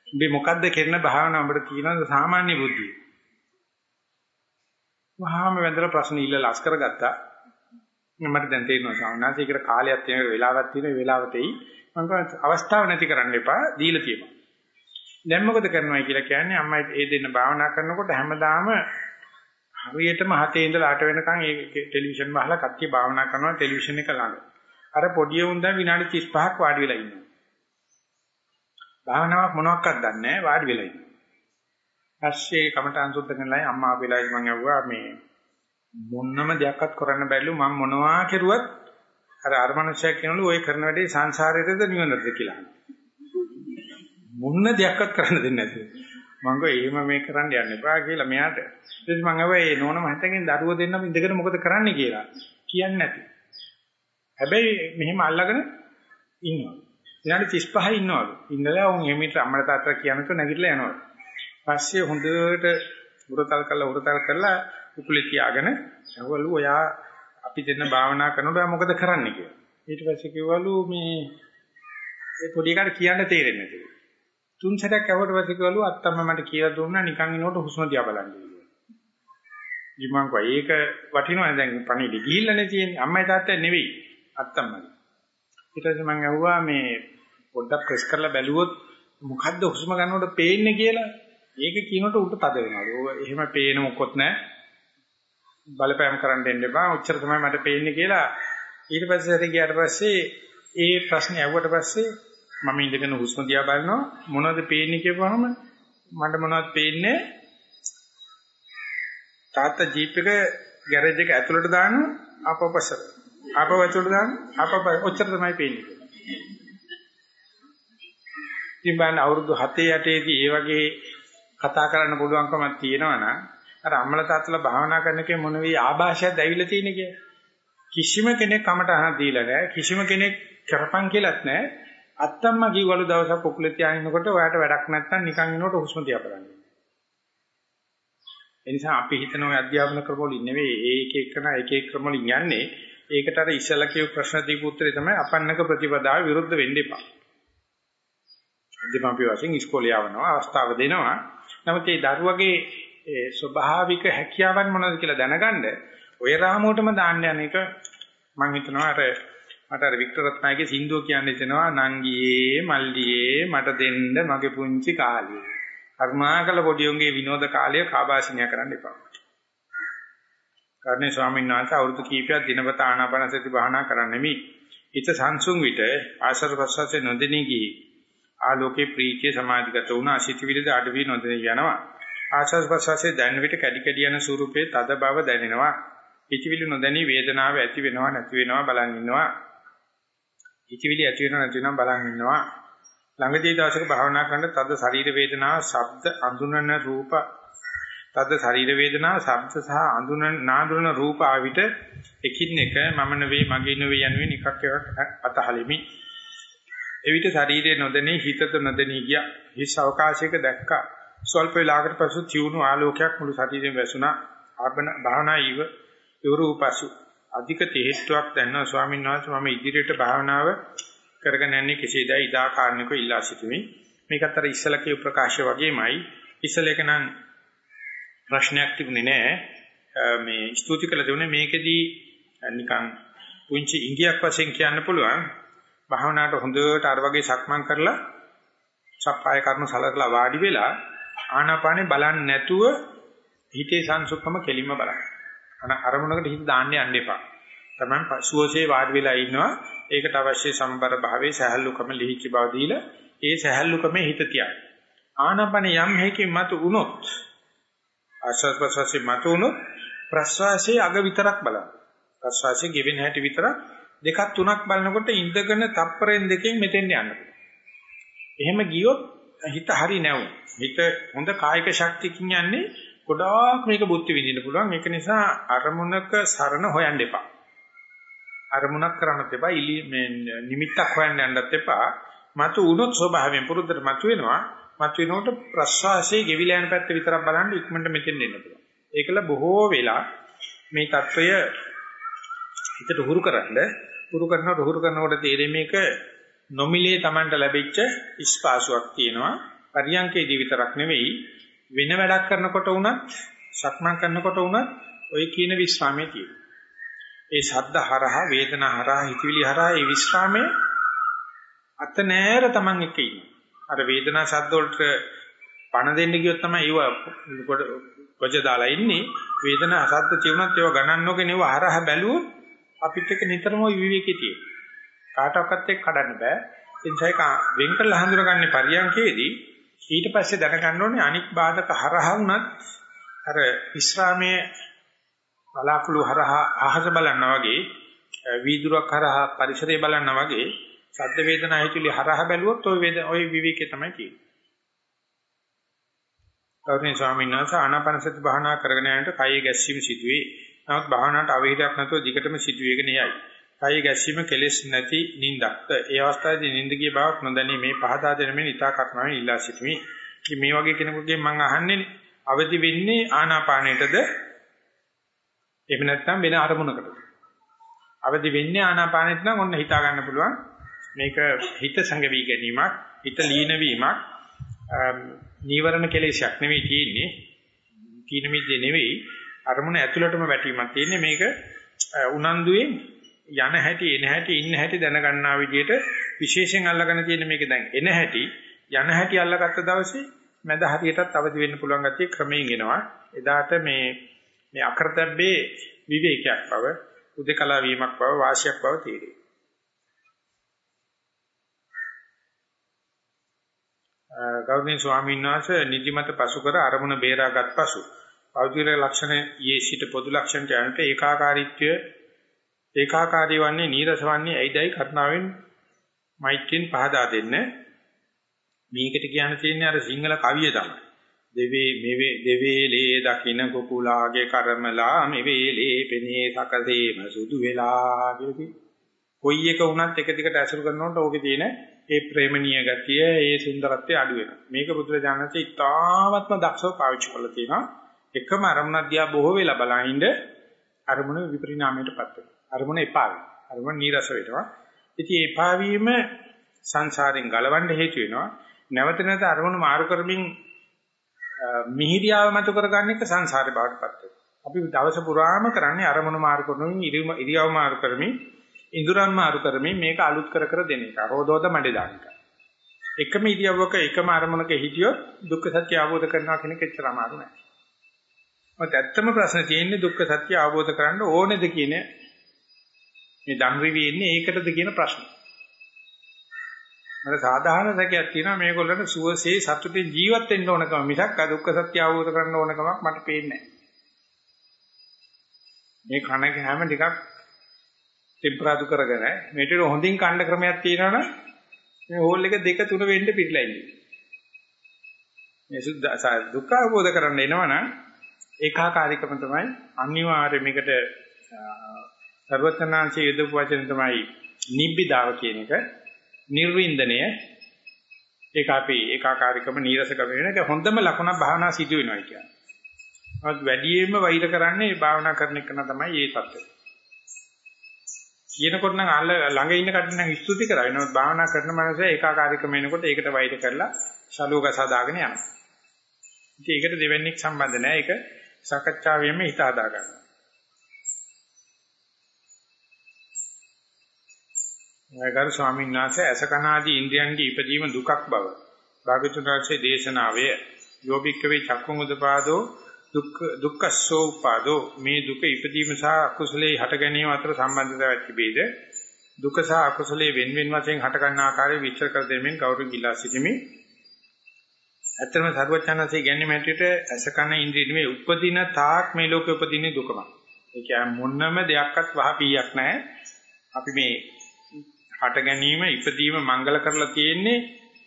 උඹේ මොකද්ද කිරණ භාවනා උඹට තියෙනවද සාමාන්‍ය බුද්ධිය? වහාම වැඳලා ප්‍රශ්න ඉල්ල ලස් කරගත්තා. මට දැන් තේරෙනවා සාමාන්‍යයෙන් ඒකට කාලයක් තියෙන වෙලාවක් තියෙන වෙලාවතෙයි මම අවස්ථාව නැති කරන්න එපා දීලා තියෙනවා. දැන් මොකද කරනවයි කියලා කියන්නේ අම්මයි ඒ දෙන්න භාවනා කරනකොට හැමදාම හරියටම හතේ ඉඳලා අට වෙනකන් ඒ ටෙලිවිෂන් වහලා කට්ටිය භාවනා කරනවා ටෙලිවිෂන් එක ළඟ. අර පොඩි උන් දැන් විනාඩි 35ක් වාඩි වෙලා ඉන්නවා. භාවනාවක් මොනවක්වත් දන්නේ නැහැ වාඩි වෙලා ඉන්නවා. පස්සේ කමටහන් සුද්ධ කරනලායි අම්මා අපේලායි මම ඇහුවා මේ මොන්නම දෙයක්වත් කරන්න බැරිලු මම මොනවා කෙරුවත් අර අර මනුස්සයා කියනලු ඔය කරන වැඩේ සංසාරයේද නිවනද කියලා. මොන්න දෙයක්වත් කරන්න දෙන්නේ නැතුව. මම ගෝ එහෙම මේ කරන්න යන්න එපා කියලා මෙයාට. ඊට පස්සේ මම අහුවා ඒ නෝන මහත්තයාගෙන් දරුවෝ දෙන්නම ඉඳගෙන මොකද කරන්නේ කියලා. කියන්නේ නැති. හැබැයි මෙහෙම අල්ලගෙන ඉන්නවා. විනාඩි 35 ඉන්නවලු. ඉඳලා උන් එමිට අම්මලා තාත්තා කියනක නැගිටලා යනවා. පස්සේ හොඳට උරතල් කරලා උරතල් කරලා උකුලේ තියාගෙන ඇහුවලු ඔයා අපි දෙන්න භාවනා කරනකොට මොකද කරන්නේ කියලා. ඊට පස්සේ කිව්වලු මේ ඒ පොඩි එකාට කියන්න තේරෙන්නේ නැතිලු. තුන් සැරයක් ඇහුවට පස්සේ කිව්වලු අත්තම්ම මට කියලා දුන්නා නිකන් ඉනකොට හුස්ම දිහා බලන්න කියලා. ඉතින් කෝ ඒක වටිනවනේ දැන් පණිවිඩ ගිහිල්ලානේ තියෙන්නේ. අම්මයි තාත්තයි නෙවෙයි අත්තම්මයි. ඊට පස්සේ මම ඇහුවා මේ පොඩ්ඩක් ප්‍රෙස් කරලා බැලුවොත් මොකද්ද හුස්ම ගන්නකොට පේන්නේ කියලා. ඒක කියනකොට උට තද වෙනවා. ඕක එහෙම පේන මොකොත් නැහැ. බලපෑම් කරන්න දෙන්න එපා. ඔච්චර තමයි මට පේන්නේ කියලා ඊට පස්සේ හරි ගියාට පස්සේ ඒ ප්‍රශ්නේ ඇහුවට පස්සේ මම ඉඳගෙන හුස්ම දිහා බලනවා මොනවද පේන්නේ කියපුවාම මට මොනවද පේන්නේ තාත්තා ජීප් එක ගෑරේජ් එක ඇතුළට දානවා ආපපසර ආපව ඇතුළට දාන ආපප ඔච්චර තමයි පේන්නේ ඉතින් බලන්න අවුරුදු 7 8 දී ඒ වගේ කතා කරන්න පුළුවන්කමක් තියෙනවා නම් අර අම්මලා තාත්තලා භාවනා කරන එකේ මොන වේ ආభాෂයක් දැවිලා තියෙන්නේ කියලා කිසිම කෙනෙක් කමට අහන දීලා නැහැ කිසිම කෙනෙක් කරපන් කියලාත් නැහැ අත්තම්මා කිව්වලු දවසක් කුකුලේ තියාගෙනකොට ඔයාට වැඩක් නැත්නම් නිකන් ඉනකොට හුස්ම දිහා බලන්න. ඒ නිසා අපි හිතන ඔය අධ්‍යාපන ක්‍රම වලින් නෙවෙයි ඒක එක්කන එක එක ක්‍රම වලින් යන්නේ. ඒකට අර ඉස්සලා කියපු ප්‍රශ්න දීපු උත්තරේ තමයි අපන්නක ප්‍රතිපදාව විරුද්ධ වෙන්න එපා. දෙමාපිය වශයෙන් ඉස්කෝලේ යවනවා අවස්ථාව දෙනවා. නමුත් ඒ දරුවගේ ස්වභාවික හැකියාවන් මොනවද කියලා දැනගන්න ඔය රාමුවටම දාන්න යන එක මම හිතනවා අර මට අර වික්ටර් රත්නායකගේ සින්දුව කියන්නේ දෙනවා නංගියේ මල්ලියේ මට දෙන්න මගේ පුංචි කාලේ. කර්මාකල පොඩි උන්ගේ විනෝද කාලය කාබාසිනිය කරන්න එපා. කර්ණේ ස්වාමීන් වහන්සේ අවුරුදු කීපයක් දිනපතා ආනාපානසති භාවනා කරන්නෙමි. හිත සංසුන් විට ආසර ප්‍රසවාසයේ නොදෙනී ගියේ. ආලෝකේ ප්‍රීතිය සමාධිගත වුණ අසිතවිලිද අඩවි නොදෙනී යනවා. ආසස් ප්‍රසවාසයේ දැන් විට කැඩි කැඩි යන ස්වරූපේ තද බව දැනෙනවා. හිතවිලි නොදැනී වේදනාව ඇති වෙනවා නැති වෙනවා බලන් ඉන්නවා. හිතවිලි ඇති වෙනව නැති වෙනව බලන් ඉන්නවා. ළඟදී දවසක භාවනා කරන තද ශරීර වේදනාව, ශබ්ද, අඳුනන රූප, තද ශරීර වේදනාව, ශබ්ද සහ අඳුනන නාඳුනන රූප ආවිත එකින් එක මම නෙවෙයි මගේ නෙවෙයි යනුවෙන් එකක් එකක් අතහලිමි. එවිට ශරීරයේ නොදෙනී හිතත නොදෙනී ගියා. හිස් අවකාශයක දැක්කා. ස්වල්ප වේලාවකට පසු තියුණු ආලෝකයක් මුළු ශරීරයෙන් වැසුණා. ආබන භාවනා ඊව යොරූපසු අධික තේහෙට්ටුවක් දැනනවා ස්වාමීන් වහන්සේ මම ඉදිරියට භාවනාව කරගෙන යන්නේ කෙසේදයි ඉදා කාරණේක ඉල්ලා සිටිමි. මේකත් අර ඉස්සල කියු ප්‍රකාශය වගේමයි. ඉස්සල එක නම් ප්‍රශ්නයක් තිබුණේ නෑ. මේ ස්තුති කළ දුන්නේ මේකෙදී නිකන් පුංචි ඉංගියක් වශයෙන් කියන්න පුළුවන්. භාවනාවට හොඳට අර වගේ සක්මන් කරලා සප්පාය කර්ම සලකලා වාඩි වෙලා ආනාපානේ බලන්නේ නැතුව හිතේ සංසුක්කම කෙලින්ම බලන්න. අන අරමුණකට හිත දාන්න යන්න එපා. Taman සුවසේ වාඩි වෙලා ඉන්නවා. ඒකට අවශ්‍ය සම්බර භාවයේ සහැල්ලුකම ලිහිච්ච බව දීලා ඒ සහැල්ලුකමේ හිත තියන්න. ආනපන යම් හේකින් මත උනොත් ආශ්වාස ප්‍රශ්වාසයේ මත උනොත් ප්‍රශ්වාසයේ අග විතරක් බලන්න. ප්‍රශ්වාසයේ ගෙවෙන හැටි විතරක් දෙකක් තුනක් බලනකොට ඉඳගෙන තප්පරෙන් දෙකෙන් මෙතෙන් යන්න එහෙම ගියොත් හිත හරි නැවුම්. හිත හොඳ කායික ශක්තියකින් යන්නේ ගොඩාක් මේක බුද්ධි විඳින්න පුළුවන්. ඒක නිසා අරමුණක සරණ හොයන්න එපා. අරමුණක් කරන්නත් එපා. ඉලි මේ නිමිත්තක් හොයන්න යන්නත් එපා. මතු උනොත් ස්වභාවයෙන් පුරුද්දට මතු වෙනවා. මතු වෙනකොට ප්‍රසවාසයේ ගෙවිලා යන පැත්ත විතරක් බලන් ඉක්මනට මෙතෙන් එන්න පුළුවන්. ඒකල බොහෝ වෙලා මේ తত্ত্বය හිතට හුරු කරන්න හුරු කරනකොට හුරු කරනකොට තේරෙන්නේ මේක නොමිලේ Tamanට ලැබිච්ච ස්පාසුවක් තියෙනවා. පරියන්කේදී විතරක් නෙවෙයි වෙන වැඩක් කරනකොට වුණත් සක්මන් කරනකොට වුණත් ওই කියන විස්රාමයේ තියෙනවා. ඒ ශබ්ද හරහා වේදනා හරහා හිතවිලි හරහා ඒ විස්රාමයේ අත නෑර Taman එක්ක ඉන්නවා. අර වේදනා ශබ්ද වලට පණ දෙන්න ගියොත් තමයි ඒව කොජ දාලා ඉන්නේ. වේදනා අසද්ද තියුණත් ඒව ගණන් නොගෙන ඒව හරහා බැලුවොත් අපිට එක නිතරම විවේකී තියෙනවා. කාටවත් එක්ක කඩන්න බෑ. ඒ නිසා ඒක වෙන් කරලා හඳුනගන්නේ පරියන්කේදී ඊට පස්සේ දැනගන්න ඕනේ අනික් බාධක හරහා වුණත් අර විස්රාමයේ බලාකුළු හරහා ආහස බලනවා වගේ වීදුරක් හරහා පරිසරය බලනවා වගේ සද්ද වේදනා හිතුලි හරහා බැලුවොත් ওই වේද ওই විවේකේ තමයි තියෙන්නේ. ගෞරවනීය ස්වාමීන් වහන්සේ ආනාපානසති භාවනා කරගෙන යනකොට කය ගැස්සීම සිදුවේ. නමුත් භාවනාවට අවහිරයක් නැතුව දිගටම සිදුවේගෙන යයි. කය ගැස්සීම කෙලෙස් නැති නිින්දක්ද. ඒ අවස්ථාවේදී නිින්ද ගිය බවක් නොදැනී මේ පහදා දෙන මේ නිතා කර්මාවෙන් ඉල්ලා සිටිමි. මේ වගේ කෙනෙකුගෙන් මම අහන්නේ අවදි වෙන්නේ ආනාපානයටද එහෙම නැත්නම් වෙන අරමුණකටද? අවදි වෙන්නේ ආනාපානෙට නම් ඔන්න හිතා ගන්න පුළුවන්. මේක හිත සංගවි ගැනීමක්, හිත ලීන වීමක්, නීවරණ කෙලෙසයක් නෙවෙයි තියෙන්නේ. කීන මිද්දේ නෙවෙයි අරමුණ ඇතුළටම වැටීමක් තියෙන්නේ. මේක උනන්දුවේ යන හැටි එන හැටි ඉන්න හැටි දැනගන්නා විදිහට විශේෂයෙන් අල්ලගෙන තියෙන මේක දැන්. එන හැටි යන හැටි අල්ලගත්ත දවසේ මැද හරියටත් අවදි වෙන්න පුළුවන් ගැතිය ක්‍රමයෙන් එනවා. එදාට මේ මේ අකරතැබ්බේ විවේකයක් බව උදකලා වීමක් බව වාසියක් බව තේරෙයි. ගෞරවනීය ස්වාමීන් වහන්සේ නිදිමත පසු කර අරමුණ බේරාගත් පසු පෞද්ගලික ලක්ෂණ යේ සිට පොදු ලක්ෂණට යනට ඒකාකාරීත්වය ඒකාකාරී වන්නේ නීරස වන්නේ ඇයිදයි කරුණාවෙන් මෛත්‍රියෙන් පහදා දෙන්න මේකට කියන්න තියෙන්නේ අර සිංහල කවිය තමයි දෙවේ මෙවේ දෙවේලේ දකින්න කුකුලාගේ කර්මලා මෙවේලේ පෙනේ සකසේම සුදු වෙලා කියලා කොයි එක වුණත් එක දිගට ඇසුරු කරනකොට ඕකේ තියෙන ඒ ප්‍රේමණීය ගතිය, ඒ සුන්දරත්වය අඩු වෙනවා. මේක බුදුරජාණන්සේ ඉතාමත්ම දක්ෂව පාවිච්චි කරලා තියෙනවා. එකම අරමුණ දිහා බොහෝ වෙලා බලනින්ද අරමුණ විපරිණාමයටපත් වෙනවා. අරමුණ එපා වෙනවා. අරමුණ නීරස වෙනවා. ඉතින් එපා වීම සංසාරෙන් ගලවන්න හේතු වෙනවා. නැවත නැවත අරමුණ මාරු කරමින් මිහිරියාව මතු කරගන්න එක සංසාරේ බවටපත් වෙනවා. අපි දවස පුරාම කරන්නේ අරමුණ මාරු කරමින් ඉරියව් මාරු කරමින් ඉඳුරන් මාරු කරමින් මේක අලුත් කර කර දෙන එක. රෝදෝද මඩේ දාන එක. එකම ඉරියව්වක එකම අරමුණක හිටියොත් දුක්ඛ සත්‍ය අවබෝධ කරනවා කියන එක එච්චර අමාරු නෑ. මත ඇත්තම ප්‍රශ්නේ තියෙන්නේ දුක්ඛ සත්‍ය අවබෝධ කරගන්න ඕනේද කියන මේ ධම්රිවි ඉන්නේ ඒකටද කියන ප්‍රශ්නේ. මට සාධාරණ සැකයක් තියෙනවා මේගොල්ලන්ට සුවසේ සතුටින් ජීවත් වෙන්න ඕනකම මිසක් දුක්ඛ සත්‍ය අවබෝධ කරගන්න ඕනකමක් මට පේන්නේ නැහැ. මේ කණක හැම ටිකක් ටෙම්පරාදු කරගෙන මේට හොඳින් කණ්ඩ ක්‍රමයක් තියෙනවනම් මේ හෝල් එක දෙක තුන වෙන්න පිටලා ඉන්නේ. මේ සුද්ධ දුක්ඛ අවබෝධ කරන්න එනවනම් ඒකාකාරීකම තමයි අනිවාර්ය මේකට සර්වඥාන්සේ යදපු වචන තමයි නිබ්බිදාව කියන එක නිර්වින්දනය ඒක අපි ඒකාකාරීකම නීරසකම වෙන එක හොඳම ලකුණක් භාවනා සිදු වෙනවා කියන්නේ. නමුත් වැඩියෙන්ම වෛර කරන්නේ මේ භාවනා කරන එක තමයි ඒ தත්ත්වය. කියනකොට නම් අල්ල ළඟ ඉන්න කට්ටිය නම් ස්තුති කරා. නමුත් භාවනා කරන මනසේ ඒකාකාරීකම එනකොට ඒකට වෛර කරලා ශලෝක සදාගෙන යනවා. ඉතින් ඒකට දෙවන්නේක් සම්බන්ධ නැහැ. ඒක සාකච්ඡාවෙම හිත හදා ගන්නවා. ගරු ස්වාමීන් වහන්සේ අසකනාදී ඉන්ද්‍රියන්ගේ ඉපදීම දුකක් බව. භාගතුන් වහන්සේ දේශනාවේ යෝබික්කවේ චක්කුං උදපාදෝ දුක්ඛ දුක්ඛස්සෝ උපාදෝ. මේ දුක ඉපදීම සහ අකුසලයේ හට ගැනීම අතර සම්බන්ධතාවයක් තිබේද? දුක සහ අකුසලයේ වෙන වෙන වශයෙන් හට ගන්න ආකාරය විස්තර කර දෙමින් කවුරු ගිලා සිටිමි. ඇත්තම සර්වචනන්සේ කියන්නේ මැටියට අසකන ඉන්ද්‍රිය නෙමෙයි උපදින තාක් මේ ලෝකෙ උපදින දුකම ඒ කියන්නේ මොනම දෙයක්වත් වහපීයක් නැහැ අපි මේ හට ගැනීම ඉපදීම මංගල කරලා තියෙන්නේ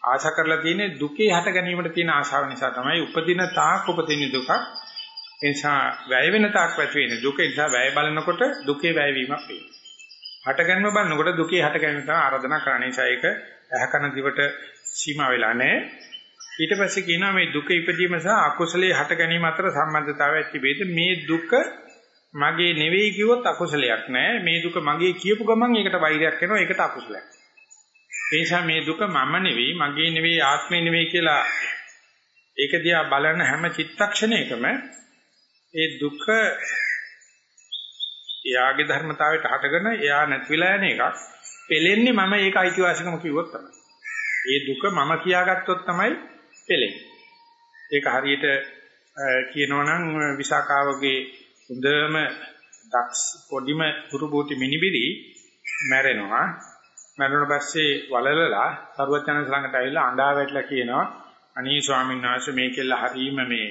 ආශා කරලා තියෙන්නේ දුකේ හට ගැනීමට තියෙන ආශාව නිසා තමයි උපදින තාක් උපදින දුකක් ඒ නිසා වැය වෙන තාක් ඇති වෙන දුක ඒ නිසා වැය බලනකොට දුකේ වැය වීමක් වෙනවා. හට ගැනීම බලනකොට දුකේ හට ගැනීම තමයි ආරාධනා කරන්නේ. නිසා ඒක ඇහකන දිවට සීමා වෙලා නැහැ. ඊට පස්සේ කියනවා මේ දුක ඉපදීම සහ අකුසලයේ හට ගැනීම අතර සම්බන්ධතාවයක් තිබේද මේ දුක මගේ නෙවෙයි කිව්වොත් අකුසලයක් නෑ. මේ දුක මගේ කියපු ගමන් ඒකට වෛරයක් වෙනවා ඒකට අකුසලයක්. ඒ නිසා මේ දුක මම නෙවෙයි මගේ නෙවෙයි ආත්මේ නෙවෙයි කියලා ඒක දිහා බලන හැම චිත්තක්ෂණයකම ඒ දුක එයාගේ ධර්මතාවයට හටගෙන එයා නැති වෙලා යන එකක්. පෙලෙන්නේ මම ඒක අයිතිවාසිකම කිව්වොත් තමයි. ඒ දුක මම කියාගත්තොත් තමයි පෙලෙන්නේ. ඒක හරියට කියනවනම් විසාකාවගේ හොඳම දක්ස් පොඩිම පුරුබෝටි මිනිබිරි මැරෙනවා. මැරුණ පස්සේ වලලලා සරුවචන ළඟට ඇවිල්ලා අඬා වැටලා කියනවා අනී ස්වාමීන් වහන්සේ මේකෙල්ල හරීම මේ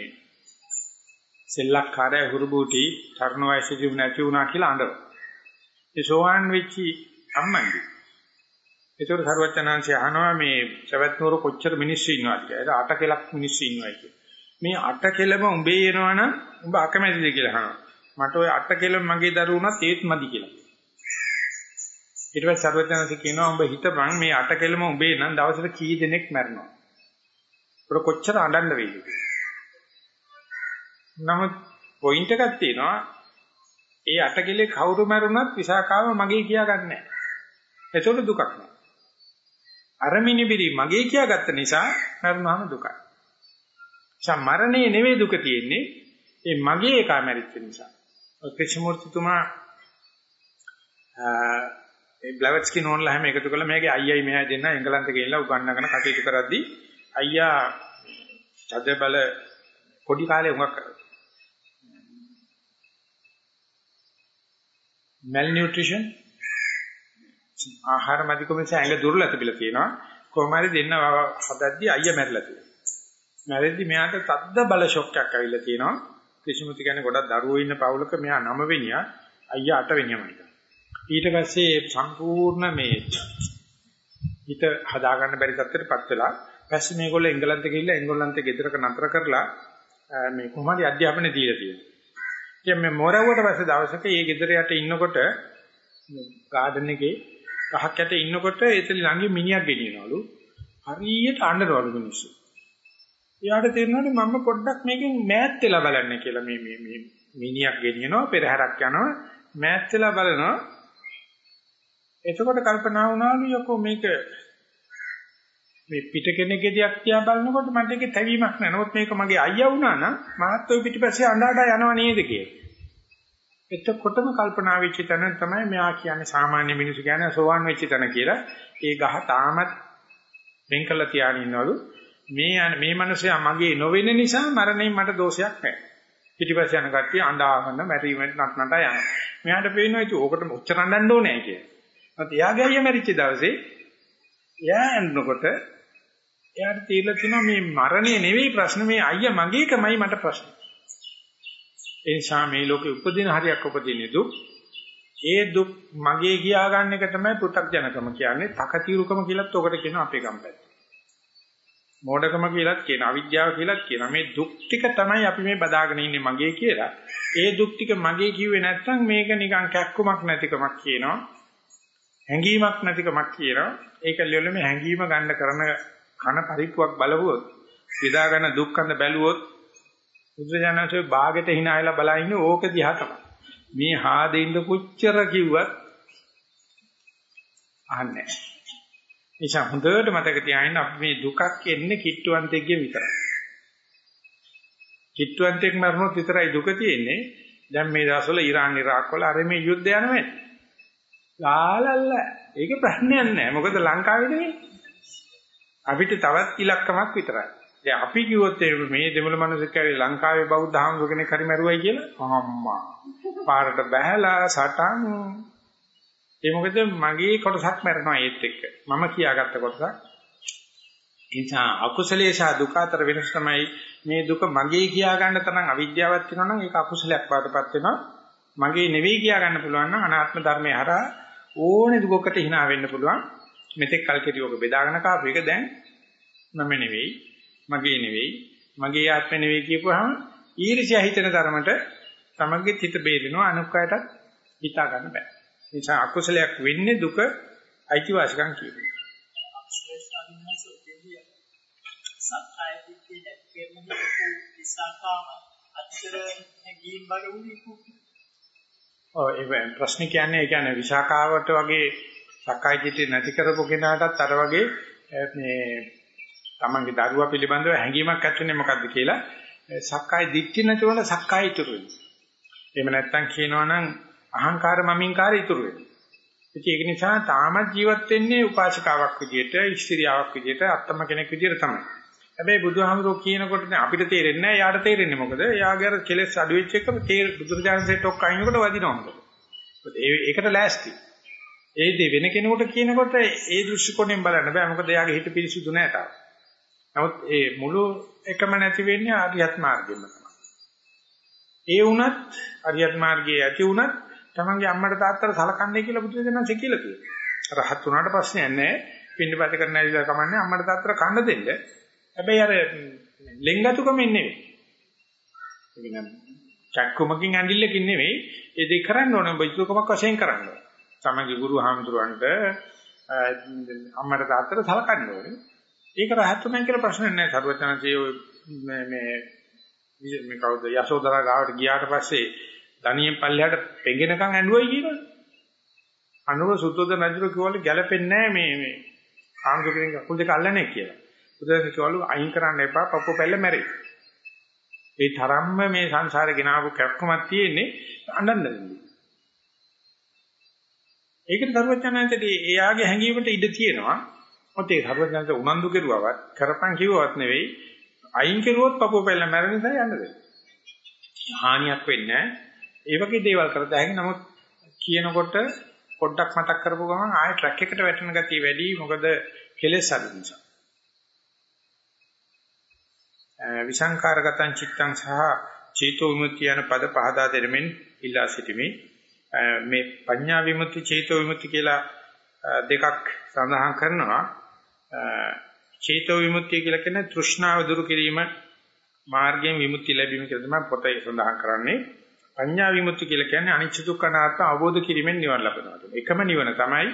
සෙල්ලක්කාරය හුරුබූටි තරුණ වයසේදී නැති වුණා කියලා අඬව. ඒ සෝවාන් වෙච්චි අම්මන්දි. ඒතර සරුවචනංශය අහනවා මේ සවැත් නුවර කොච්චර මිනිස්සු ඉන්නවද කියලා. ඒක අට කෙලක් මිනිස්සු ඉන්නවා කියලා. මේ අට කෙලම උඹේ එනවනම් උඹ අකමැතිද කියලා අහනවා. මට ওই අට කෙලම මගේ දරුවුණත් ඒත් මදි කියලා. ඊට පස්සේ සරුවචනංශය කියනවා උඹ හිතපන් මේ අට කෙලම උඹේ නම් දවසට කී දෙනෙක් මැරෙනවා. ඒක කොච්චර අඬන්න වෙයිද නමුත් පොයින්ට් එකක් තියෙනවා. ඒ අටකෙලේ කවුරු මරුණත් විසාකාව මගේ කියාගන්නේ නැහැ. ඒතකොට දුකක් නෑ. අර මිනිබිරි මගේ කියාගත්ත නිසා මරුණාම දුකයි. සම්මරණේ නෙවෙයි දුක තියෙන්නේ. ඒ මගේ එකා මැරිච්ච නිසා. ක්‍රිෂ්ණමූර්තිතුමා ඒ බ්ලවට්ස්කි නෝන්ලා හැම එකතු කළා මේකේ අයියයි මෙහායි දෙන්න එංගලන්තේ ගිහිල්ලා උගන්නගෙන කටයුතු කරද්දී අයියා චද බල පොඩි කාලේ උඟක් මල් නියුට්‍රිෂන් ආහාර මදිකම නිසා ඇඟ දුර්වල තිබිලා තියෙනවා. කොහොම හරි දෙන්න හදද්දී අයියා මැරිලා තියෙනවා. මැරෙද්දි මෙයාට තද්ද බල ෂොක් එකක් ඇවිල්ලා තියෙනවා. කිසිමුති කියන්නේ ගොඩක් දරුවෝ ඉන්න පවුලක මෙයා නම වෙනියා. අයියා අට වෙනියමයි ඊට පස්සේ සම්පූර්ණ මේ හිත හදාගන්න බැරි තත්ත්වයකටපත් වෙලා පස්සේ මේගොල්ලෝ එංගලන්තේ ගිහිල්ලා එංගලන්තේ ගෙදරක නතර කරලා මේ කොහොමද අධ්‍යාපනය දීලා තියෙන්නේ. ඉතින් මේ මොරවුවට පස්සේ දවසක මේ ගෙදර යට ඉන්නකොට ගාඩන් එකේ ගහක් යට ඉන්නකොට ඒතල ළඟින් මිනිහක් ගෙනියනවලු. හරියට අඬනවලු මිනිස්සු. එයාට තේරෙනවලු මම පොඩ්ඩක් මේකෙන් මෑත් වෙලා බලන්න කියලා මේ මේ මේ මිනිහක් ගෙනියනවා පෙරහැරක් යනවා මෑත් වෙලා බලනවා. එතකොට කල්පනා වුණාලු යකෝ මේක මේ පිට කෙනෙක්ගේ දියක් තියා බලනකොට මට ඒකේ තැවීමක් නැහැ. නමුත් මේක මගේ අයියා වුණා නම් මාත් ওই පිටිපස්සේ අඬ අඬ යනව නේද කියලා. එතකොටම කල්පනා වෙච්ච තැන තමයි මෙයා කියන්නේ සාමාන්‍ය මිනිස්සු කියන්නේ සෝවන් වෙච්ච තැන කියලා. ඒ ගහ තාමත් වෙන් කළා තියාගෙන ඉන්නවලු. මේ මේ මිනිස්සයා මගේ නොවෙන නිසා මරණයෙන් මට දෝෂයක් නැහැ. පිටිපස්සේ යන කට්ටිය අඬාගෙන මැරීමෙන් නටනට යනවා. මෙයාට පේනවා ඒක ඕකට ඔච්චර අඬන්න ඕනේ කියලා. ඒත් එයාගේ අයියා මැරිච්ච දවසේ එයා ඇඬනකොට එයාට තීරලා තියෙනවා මේ මරණය නෙවෙයි ප්‍රශ්න මේ අයියා මගේකමයි මට ප්‍රශ්න. ඒ නිසා මේ ලෝකේ උපදින හරියක් උපදින්නේ දුක්. ඒ දුක් මගේ කියා ගන්න එක තමයි පෘථග්ජනකම කියන්නේ. තකතිරුකම කියලත් ඔකට කියන අපේ ගම්පැත්ත. මෝඩකම කියලත් කියන අවිද්‍යාව කියලත් කියන මේ දුක් ටික තමයි අපි මේ බදාගෙන ඉන්නේ මගේ කියලා. ඒ දුක් ටික මගේ කිව්වේ නැත්නම් මේක නිකන් කැක්කුමක් නැතිකමක් කියනවා. හැඟීමක් නැතිකමක් කියනවා. ඒක ලියලෙම හැඟීම ගන්න කරන කන පරිප්පුවක් බලවුවොත් විදා ගන්න දුක්ඛඳ බැලුවොත් බුදුජානකසේ ਬਾගෙට hina වෙලා බලා ඉන්නේ ඕක දිහා තමයි. මේ හාදෙන්න කොච්චර කිව්වත් අහන්නේ නැහැ. නිසා හොඳට මතක තියාගන්න අපි මේ දුකක් එන්නේ කිට්ටුවන්තයෙක්ගේ විතරයි. කිට්ටුවන්තයෙක් මරනොත් විතරයි දුක තියෙන්නේ. දැන් මේ දවස්වල ඉරාන් ඉරාක් වල අර මේ යුද්ධ යනවා. ලාලල්ල. ඒක ප්‍රශ්නයක් නෑ. මොකද ලංකාවේ නෙමෙයි. අපිට තවත් ඉලක්කමක් විතරයි. දැන් අපි කිව්වොත් මේ දෙමළ මිනිස්සු කැවි ලංකාවේ බෞද්ධ ආමතු කෙනෙක් හරි මැරුවයි කියලා අම්මා. පාරට බහැලා සටන් ඒ මොකද මගේ කොටසක් මැරෙනවා ඒත් එක්ක. මම කියාගත්ත කොටසක්. එනිසා අකුසලයේ සහ දුක අතර වෙනස තමයි මේ දුක මගේ කියා ගන්න තරම් අවිද්‍යාවක් තියෙනවා නම් ඒක අකුසලයක් වඩපත් වෙනවා. මගේ නෙවෙයි කියා ගන්න පුළුවන් නම් අනාත්ම ධර්මයේ හරහා ඕනේ දුකකට hina වෙන්න පුළුවන්. මෙතෙක් කල් කෙටියෝක බෙදාගෙන කාපු එක දැන් මම නෙවෙයි, මගේ නෙවෙයි, මගේ ආත්ම නෙවෙයි කියපුවාම ඊර්ෂ්‍යා හිතෙන තරමට තමගේ හිත බේරෙනවා අනුක්කයටත් හිතා ගන්න බෑ. ඒ නිසා අකුසලයක් වෙන්නේ දුක අයිතිවාසිකම් කියනවා. සත්‍යය දිට්ඨිය නැතිවෙන්න විසාකාම අච්චර ගියින් බඩ උනේ කොහොමද? ඔව් ඒ ප්‍රශ්නේ කියන්නේ ඒ කියන්නේ විසාකාවට වගේ සක්කාය දිට්ඨිය නැති කරපු කෙනාටත් අර වගේ මේ තමන්ගේ දරුවා පිළිබඳව හැඟීමක් ඇති වෙන්නේ මොකද්ද කියලා සක්කාය දිට්ඨිය නැතුවම සක්කාය ඉතුරු වෙනවා. එහෙම නැත්නම් කියනවා නම් අහංකාර මමින්කාර ඉතුරු වෙනවා. ඉතින් ඒක නිසා තාමත් ජීවත් වෙන්නේ උපාසකාවක් විදියට, ඉස්ත්‍රියාවක් විදියට, අත්තම කෙනෙක් විදියට තමයි. හැබැයි බුදුහාමුදුරුවෝ කියනකොට අපිට තේරෙන්නේ නැහැ. යාට තේරෙන්නේ මොකද? යාගේ අර කෙලෙස් අඩු වෙච්ච එක තේර බුදුරජාණන්සේට ඔක් අයින්කොට වදිනවා මොකද? ඒකට ලෑස්ති. ඒ දේ වෙන කෙනෙකුට කියනකොට ඒ දෘෂ්ටි කෝණයෙන් බලන්න බෑ. මොකද එයාගේ හිත පිරිසුදු නැහැ තාම. නමුත් ඒ මුළු එකම නැති වෙන්නේ ආර්යත් මාර්ගෙම තමයි. ඒ වුණත් ආර්යත් මාර්ගයේ ඇති වුණත් තමන්ගේ අම්මට තාත්තට සලකන්නේ කියලා බුදුරජාණන්සේ කියලා තියෙනවා. රහත් වුණාට ප්‍රශ්නයක් නැහැ. පින්නපත කරන්න ඇවිල්ලා කමන්නේ අම්මට තාත්තට කන්න දෙන්න. හැබැයි අර ලෙන්ගතුකමින් නෙවෙයි. ඒ කියන්නේ චක්කුමකින් ඇඳිල්ලකින් නෙවෙයි. ඒ දෙක කරන්න ඕනේ බයිතුකමක් වශයෙන් කරන්න ඕනේ. තමන්ගේ ගුරු හාමුදුරන්ට අම්මට තාත්තට සලකන්න ඕනේ. ඒක රහත්තුමෙන් කියලා ප්‍රශ්න නැහැ. සරුවචනසේ මේ මේ මේ කවුද යශෝදරා ගාවට ගියාට පස්සේ දණියෙන් පල්ලෙහාට පෙඟෙනකන් ඇඬුවයි කියනවනේ. අනුර සුද්ධෝදන රජු කිව්වලු ගැලපෙන්නේ නැහැ මේ මේ ආම්සුකෙන් කකුල් දෙක අල්ලන්නේ කියලා. බුදුරජාණන් කිව්වලු අයින් කරන්න එපා පපුව පැල්ල මැරෙයි. ඒ තරම්ම මේ සංසාරේ ගෙනාවු කැක්කමක් තියෙන්නේ අඬන්න දෙන්නේ. ඒකට සරුවචනන්තට එයාගේ හැඟීමට ඉඩ තියෙනවා. මොකද ඒ සරුවචනන්ත උනන්දු කෙරුවවත් කරපන් කිව්වවත් නෙවෙයි අයින් කෙරුවොත් පපුව පැල්ල මැරෙන නිසා යන්න දෙන්න. හානියක් වෙන්නේ නැහැ. ඒ වගේ දේවල් කරත හැකි නමුත් කියනකොට පොඩ්ඩක් මතක් කරපුව ගමන් ආයෙ ට්‍රැක් එකට වැටෙන ගතිය වැඩි මොකද කෙලෙස් අඩු නිසා. විසංකාරගතං චිත්තං සහ චේතෝ විමුක්තිය යන පද පහදා දෙමින් ඉල්ලා සිටිමි. මේ පඤ්ඤා විමුක්ති චේතෝ විමුක්ති කියලා දෙකක් සඳහන් කරනවා. චේතෝ විමුක්තිය කියලා කියන්නේ තෘෂ්ණාව දුරු කිරීම මාර්ගයෙන් විමුක්ති ලැබීම කියලා තමයි පොතේ සඳහන් කරන්නේ. පඤ්ඤා විමුක්ති කියලා කියන්නේ අනිච්ච දුක්ඛ අනාත්ම අවබෝධ කිරීමෙන් නිවන ලබනවා. එකම නිවන තමයි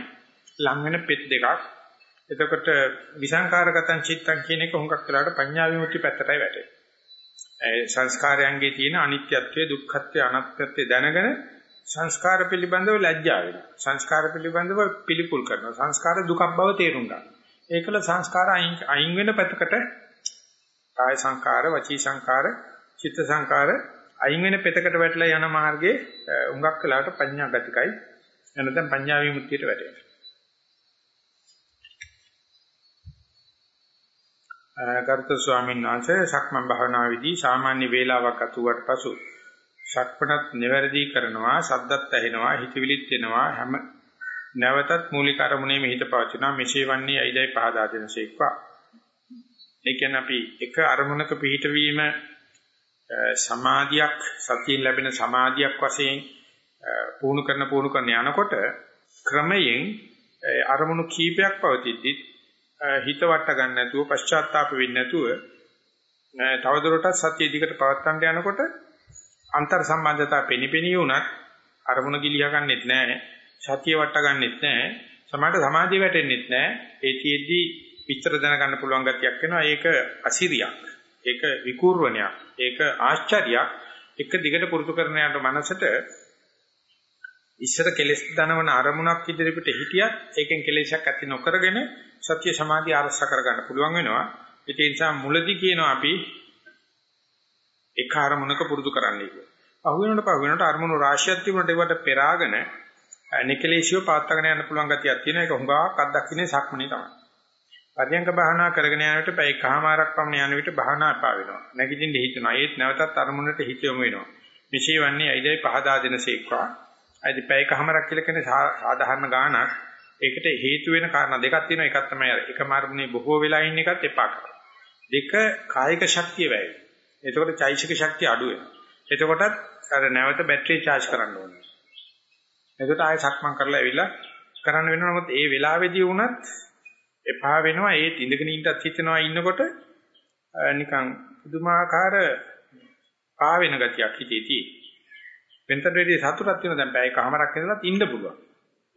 ලං වෙන පෙත් දෙකක්. එතකොට විසංකාරගතං චිත්තං කියන එක හුඟක් වෙලාවට පඤ්ඤා විමුක්ති පැත්තටයි වැටෙන්නේ. ඒ සංස්කාරයන්ගේ තියෙන අනිත්‍යත්වය, දුක්ඛත්වය, අනාත්මත්වය දැනගෙන සංස්කාර පිළිබඳව ලැජ්ජා වෙනවා. සංස්කාර පිළිබඳව පිළිකුල් කරනවා. සංස්කාර දුකක් බව තේරුම් ගන්නවා. ඒකල සංස්කාර අයින් වෙන පැත්තකට කාය සංකාර, වචී සංකාර, චිත්ත සංකාර අයින් වෙන පෙතකට වැටලා යන මාර්ගයේ උඟක් වෙලාවට පඤ්ඤා ගතිකයි එනතම් පඤ්ඤා විමුක්තියට වැටෙනවා. ගරුතර ස්වාමීන් වහන්සේ සක්මන් භාවනාවේදී සාමාන්‍ය වේලාවක් අතුවට පසු සක්මනත් නිවැරදි කරනවා සද්දත් ඇහෙනවා හිතවිලිත් එනවා හැම නැවතත් මූලික අරමුණේ හිත පවතිනවා. මෙසේ වන්නේ අයිදයි පහදා දෙනසේක්වා ඒ කියන්නේ අපි එක අරමුණක පිහිටවීම සමාධියක් සතියෙන් ලැබෙන සමාධියක් වශයෙන් පුහුණු කරන පුහුණු කරන යනකොට ක්‍රමයෙන් අරමුණු කීපයක් පවතිද්දි හිත වට ගන්න නැතුව පශ්චාත්තාප වෙන්නේ නැතුව තවදුරටත් සතිය දිකට පවත්වන්න යනකොට අන්තර් සම්බන්ධතා පෙනිපෙනිය උනත් අරමුණ ගිලියා ගන්නෙත් නැහැ. සතිය වට ගන්නෙත් නැහැ සමහරට සමාධිය වැටෙන්නෙත් නැහැ ඒ තියේදී විතර දැනගන්න පුළුවන් ගතියක් වෙනවා. ඒක අසිරියක්. ඒක විකූර්වණයක්. ඒක ආශ්චර්යයක්. එක දිගට පුරුදු කරන යන මනසට ඉස්සර කෙලෙස් දනවන අරමුණක් ඉදිරියට හිටියත් ඒකෙන් කෙලෙසක් ඇති නොකරගෙන සත්‍ය සමාධිය ආරක්ෂා කරගන්න පුළුවන් වෙනවා. ඒ නිසා මුලදී කියනවා අපි එක අරමුණක පුරුදු කරන්නයි කියලා. පහු වෙනකොට පහු වෙනකොට අරමුණු රාශියක් තිබුණට ඒවට පෙරාගෙන නිකලේශියව පාත්තගෙන යන්න පුළුවන් ගතියක් තියෙන එක හුඟක් අත්දකින්නේ සක්මනේ තමයි. පරියංග භාවනා කරගෙන යනකොට පැය කහමාරක් පමණ යන විට භාවනා අපා වෙනවා. නැගිටින්න හිතනවා. ඒත් නැවතත් අරමුණට හිත යොමු වෙනවා. මෙසේ වන්නේ අයිදයි පහදා දෙනසේක්වා. අයිදි පැය කහමාරක් කියලා කියන්නේ සාධාරණ ගාණක්. ඒකට හේතු වෙන කාරණා දෙකක් තියෙනවා. එකක් තමයි අර එකම අරමුණේ බොහෝ වෙලා ඉන්න එකත් එපා කරනවා. දෙක කායික ශක්තිය වැය. එතකොට චෛසික ශක්තිය අඩු වෙනවා. එතකොටත් අර නැවත බැටරිය charge කරන්න ඕනේ. එතකොට ආයෙ සක්මන් කරලා ඇවිල්ලා කරන්න වෙනවා. නමුත් ඒ වෙලාවේදී වුණත් එපා වෙනවා ඒත් ඉඳගෙන ඉන්නත් හිතනවා ඉන්නකොට නිකන් පුදුමාකාර පා වෙන ගතියක් හිතේ තියෙන. වෙනතට වැඩි සතුටක් තියෙනවා දැන් පැය කහමරක් ඉඳලා ඉන්න පුළුවන්.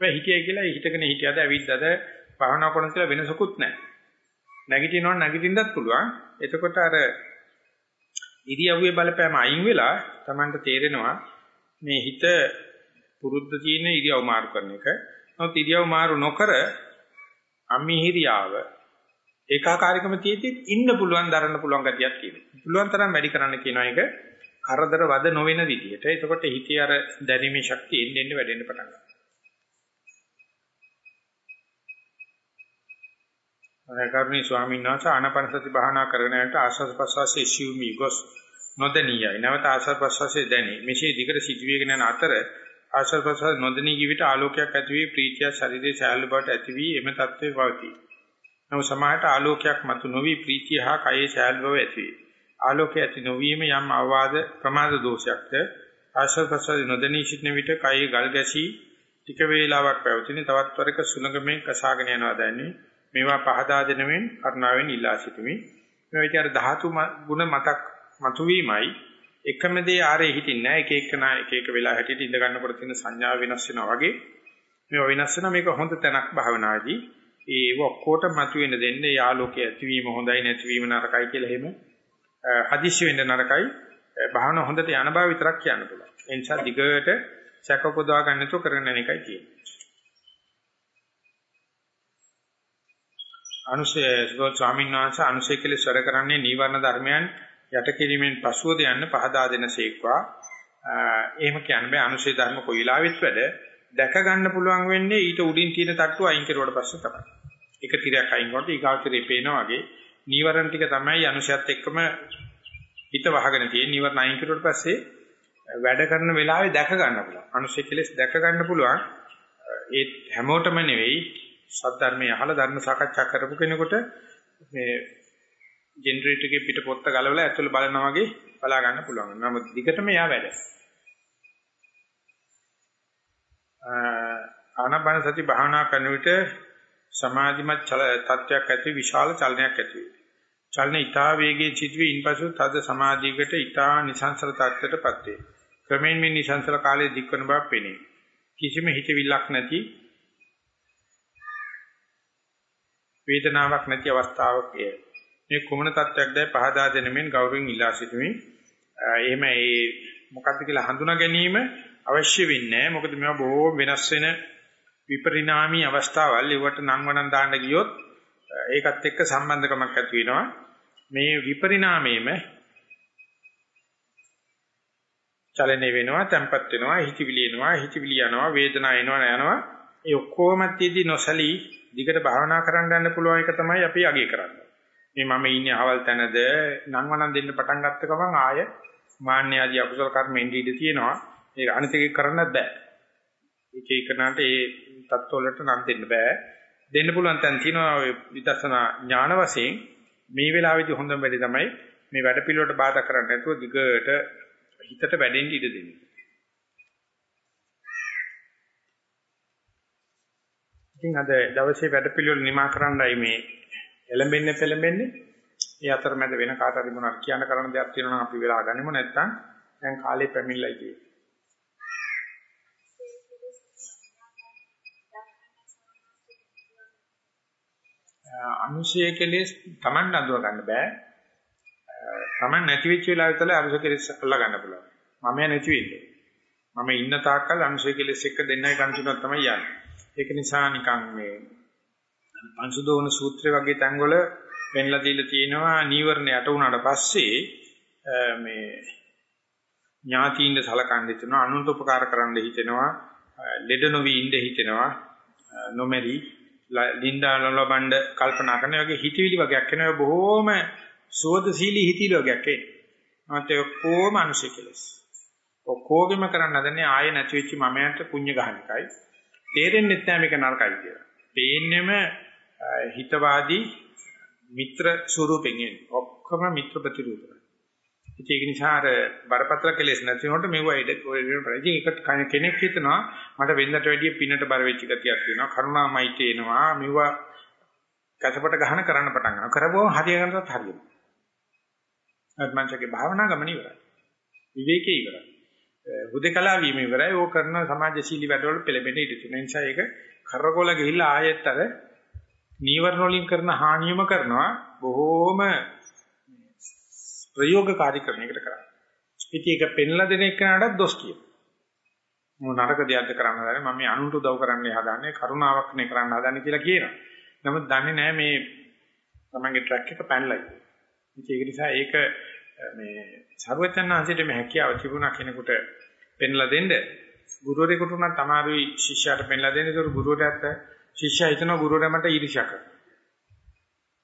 ඒ හිතේ කියලා හිතගෙන හිටියද ඇවිද්දද භාවනා කරන කියලා වෙනසකුත් නැහැ. නැගිටිනවා නැගිටින්නත් පුළුවන්. එතකොට අර ඉරියව්වේ බලපෑම අයින් වෙලා Tamanට තේරෙනවා මේ හිත පුරුද්ද තියෙන ඉරියව් මාරු කරන එක. නමුත් ඉරියව් මාරු නොකර අමිහිරියාව ඒකාකාරීකම තියෙද්දි ඉන්න පුළුවන් දරන්න පුළුවන් ගතියක් තියෙනවා. පුළුවන් තරම් වැඩි කරන්න කියනවා ඒක කරදර වද නොවන විදිහට. එතකොට හිතේ අර දැරීමේ ශක්තිය එන්න එන්න වැඩෙන්න පටන් ගන්නවා. අනකරණී ස්වාමීන් වහන්සේ ආනාපාන සති භාවනා කරගෙන යනට ආස්වාද ප්‍රසවාසයේ සිව්මි ගොස් නොදෙනියයි. නැවත ආස්වාද ප්‍රසවාසයේ දැනේ. මෙසේ දිගට සිදුවේගෙන යන අතර ආස්වාද ප්‍රසවාස නොදෙනී කිවිට ආලෝකයක් ඇති වී ප්‍රීතිය ශරීරයේ සෑහළු බවට ඇති වී එම தત્ත්වයේ පවතී. නමුත් සමාහයට ආලෝකයක් මතු නොවි ප්‍රීතිය හා කයේ සෑහළු බව ඇති වේ. ආලෝකය ඇති නොවීම යම් අවවාද ප්‍රමාද දෝෂයක්ද ආශ්‍රව ප්‍රසාර නොදෙනී සිටින විට කයේ ගල් ගැසී ටික වේලාවක් පැවතින තවත් වරක සුලඟමෙන් කසාගෙන යනවා දැන්නේ මේවා පහදා දෙනමින් කරුණාවෙන් ඉල්ලා සිටිමි මේ විතර ධාතු ගුණ මතක් මතුවීමයි එකම දේ ආරේ හිටින්නේ නැහැ. එක එක නා එක එක වෙලා හැටියට ඉඳ ගන්නකොට තියෙන සංඥා වෙනස් වෙනවා වගේ. මේවා වෙනස් වෙනවා. මේක හොඳ තැනක් භාවනාදී ඒ ඔක්කොට මතුවෙන්න දෙන්නේ යාලෝකයේ ඇතිවීම හොඳයි නැතිවීම නරකයි කියලා එහෙම හදිස්සි වෙන්න නරකයි. භාවන හොඳට යන බව විතරක් කියන්න පුළුවන්. ඒ නිසා දිගට සැක පොදවා ගන්න නැතුව කරගෙන යන එකයි තියෙන්නේ. අනුසය ස්වාමීන් වහන්සේ අනුසය කියලා ස්වර කරන්නේ නීවරණ ධර්මයන් යට කිරීමෙන් පසුවද යන්න පහදා දෙනසේක්වා. එහෙම කියන්න බෑ අනුසය ධර්ම කොයි වෙලාවෙත් වැඩ දැක ගන්න පුළුවන් වෙන්නේ ඊට උඩින් තියෙන තට්ටුව අයින් කරුවට පස්සේ තමයි. එක තිරයක් අයින් කරනකොට ඊගාව තිරේ පේනා වගේ නීවරණ ටික තමයි අනුශයත් එක්කම හිත වහගෙන තියෙන නීවරණ අයින් කරුවට පස්සේ වැඩ කරන වෙලාවේ දැක ගන්න පුළුවන්. අනුශය කෙලස් දැක ගන්න පුළුවන්. ඒ හැමෝටම නෙවෙයි සද්ධර්මයේ අහලා ධර්ම සාකච්ඡා කරපු කෙනෙකුට මේ ජෙනරේටර් එකේ පිට පොත්ත ගලවලා ඇතුළ බලනවා වගේ බලා ගන්න පුළුවන්. නමුත් දිගටම යා වැඩ. ආනාපාන සති භාවනා කරන විට සමාධිමත් තත්වයක් ඇති විශාල චලනයක් ඇති වේ. චලන ඊටා වේගයෙන් සිදුවේ ඉන්පසු තද සමාධියකට ඊටා නිසංසල තත්ත්වයටපත් වේ. ක්‍රමෙන් මේ නිසංසල කාලයේ දික්වන බව පෙනේ. කිසිම හිතවිල්ලක් නැති වේදනාවක් නැති අවස්ථාවක් එය. මේ කුමන තත්ත්වයක්ද පහදා දෙනමින් ගෞරවයෙන් ඉල්ලා සිටිමි. එහෙම ඒ මොකක්ද කියලා හඳුනා ගැනීම අවශ්‍ය වෙන්නේ නැහැ. මොකද මේවා බොහෝ වෙනස් වෙන විපරිණාමී අවස්ථාවල් ඒවට නම් වණන් දාන්න ගියොත් ඒකත් එක්ක සම්බන්ධකමක් ඇති වෙනවා මේ විපරිණාමයේම චලනය වෙනවා තැම්පත් වෙනවා හිතවිලි එනවා හිතවිලි යනවා වේදනා එනවා යනවා ඒ ඔක්කොම තියදී නොසලී දිගට භාවනා කරන්න යන්න පුළුවන් එක තමයි අපි අගය කරන්නේ මේ මම ඉන්නේ අහවල් තැනද නම් වණන් දෙන්න පටන් ගත්ත ගමන් ආය මාන්‍ය ආදී අකුසල කර්ම එන්නේ ඉඳී තියෙනවා ඒක අනිත් එක කරන්නත් බෑ එක එකනට ඒ தත්වලට නම් දෙන්න බෑ. දෙන්න පුළුවන් තැන් තියෙනවා විදර්ශනා ඥාන වශයෙන් මේ වෙලාවේදී හොඳම වැඩි තමයි මේ වැඩ පිළිවෙලට බාධා කරන්නේ නැතුව දිගට හිතට වැඩෙන්න ඉඩ දෙන්නේ. ඉතින් අද දවසේ වැඩ පිළිවෙල නිමා කරන්නයි මේ එළඹෙන්නේ පෙළඹෙන්නේ. ඒ අතරමැද වෙන කාට හරි මොනවද කියන්න කරන්න දෙයක් තියෙනවා නම් අපි වෙලා ගනිමු නැත්නම් දැන් කාලේ පැමිණලා ඉතියි. අනුශය කෙලෙස් Taman අඳුර ගන්න බෑ. Taman නැති වෙච්ච වෙලාව විතර අනුශය කෙලෙස් අල්ලා ගන්න පුළුවන්. මම නැති වෙන්නේ. මම ඉන්න තාක්කල් අනුශය කෙලෙස් එක්ක දෙන්නයි කන්තිනුවක් තමයි යන්නේ. ඒක නිසා නිකන් මේ පංසුදෝන සූත්‍රය වගේ තැන්වල පෙන්ලා දීලා තියෙනවා නීවරණ යට වුණාට පස්සේ මේ ඥාතියින්ද සලකන්න හිතෙනවා අනුන්ට උපකාර කරන්න හිතෙනවා ලෙඩ නොවි ඉඳ හිතෙනවා නොමෙරි ලින්දා ලබන්න කල්පනා කරන වගේ හිතවිලි වගේක් එනවා බොහොම සෝදශීලී හිතවිලි වගේක් එනවා. මත ඔක්කොම අනුශය කෙලස්. ඔක්කොගෙම කරන්න හදන්නේ ආයෙ නැති වෙච්ච මමයට පුණ්‍ය ගහන එකයි. තේරෙන්නේ නැහැ මේක නරකයි කියලා. පේන්නෙම හිතවාදී මිත්‍ර ස්වරූපෙන් එන්නේ. ඔක්කොම මිත්‍ර ප්‍රතිරූපයි. ඒක නිසා අර බරපතල කෙලෙස් නැතිනොට මෙව ඉඩ ඉතින් එක කෙනෙක් හිතනවා මට වෙන්නට වැඩිය පිනට බර වෙච්ච ගතියක් තියෙනවා. කරුණාමයිට එනවා. මෙව කසපට ගහන කරන්න පටන් ගන්නවා. කරපුවම හරියනකටත් හරියනවා. අත් මංසගේ භාවනා ගමන ඉවරයි. විවේකී ඉවරයි. හුදකලා වීම ඉවරයි. ඕක කරන සමාජශීලී වැඩවල පෙළඹෙන්න ඉඩ තියෙන නිසා ඒක කරකොල ගිහිල්ලා ආයෙත් අර නීවරණ වලින් කරන හානියම කරනවා බොහෝම ප්‍රයෝගකාරී ක්‍රමයකට කරන්නේ. ඉතින් ඒක පෙන්ලා දෙන එකනටත් දොස් කියනවා. මොන නරක දෙයක්ද කරන්න හදන්නේ මම මේ අනුන්ට උදව් කරන්න හදන්නේ කරුණාවක් නේ කරන්න හදන්නේ කියලා කියනවා. නමුත් දන්නේ නැහැ මේ තමන්ගේ ට්‍රැක් එක පැනලා. ඒක නිසා ඒක මේ ਸਰවචන්නාංශයට මේ හැකියාව තිබුණා කෙනෙකුට පෙන්ලා දෙන්න ගුරුවරයෙකුට උනත් අමාරුයි ශිෂ්‍යයාට පෙන්ලා දෙන්න. ඒක ගුරුවරයාට ශිෂ්‍යයා හිතනවා ගුරුවරයා මට ඊර්ෂ්‍යා කරනවා.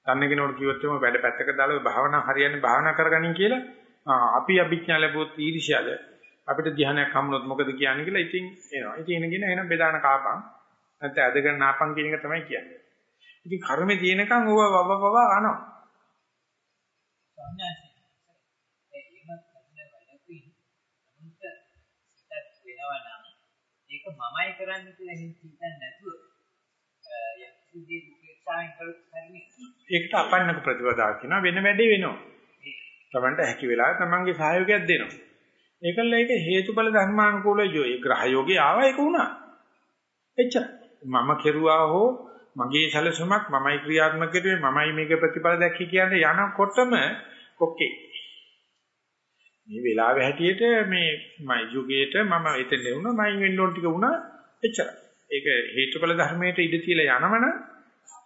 දන්න කෙනෙකුට කිව්වොත් එම වැඩ පැත්තක දාලා ඔය භාවනා හරියන්නේ භාවනා කරගනින් කියලා අපි අභිඥා ලැබුවොත් ඊර්ෂ්‍යාද අපිට ධ්‍යානයක් හම්බුනොත් මොකද කියන්නේ කියලා ඉතින් එනවා. ඉතින් එනගෙන එන බෙදාන කාපන් නැත්නම් ඇදගෙන නාපන් කියන එක තමයි කියන්නේ. ඉතින් කර්මේ තියෙනකන් ඕව වව වව අනවා. සම්ඥාසි. ඒ ඉමත් කරන වැඩකින් අනුන්ට සිතක් වෙනවා නම් ඒක මමයි කරන්න කියලා හිතන්නේ නැතුව යක්ෂිදී උපේක්ෂාවෙන් කරුත් හරිනේ. ඒකට අපන්නක ප්‍රතිපදාව කියනවා වෙන වැඩේ වෙනවා. තමන්ට හැකි වෙලාව තමන්ගේ සහයෝගයක් දෙනවා. ඒකල ඒක හේතුඵල ධර්මානුකූලව ඒ ග්‍රහ යෝගේ ආවා ඒක වුණා. එච්චර. මම කෙරුවා හෝ මගේ සැලසුමක් මමයි ක්‍රියාත්මක කරුවේ මමයි මේක ප්‍රතිඵල දැක්කේ කියන්නේ යනකොටම කොක්කේ. මේ වෙලාවේ හැටියට මේ මයි යුගයේට මම එතන වුණා මයින් වෙන්න ඕන ටික වුණා එච්චර. ඒක හේතුඵල ධර්මයට ඉඳ තියලා යනවන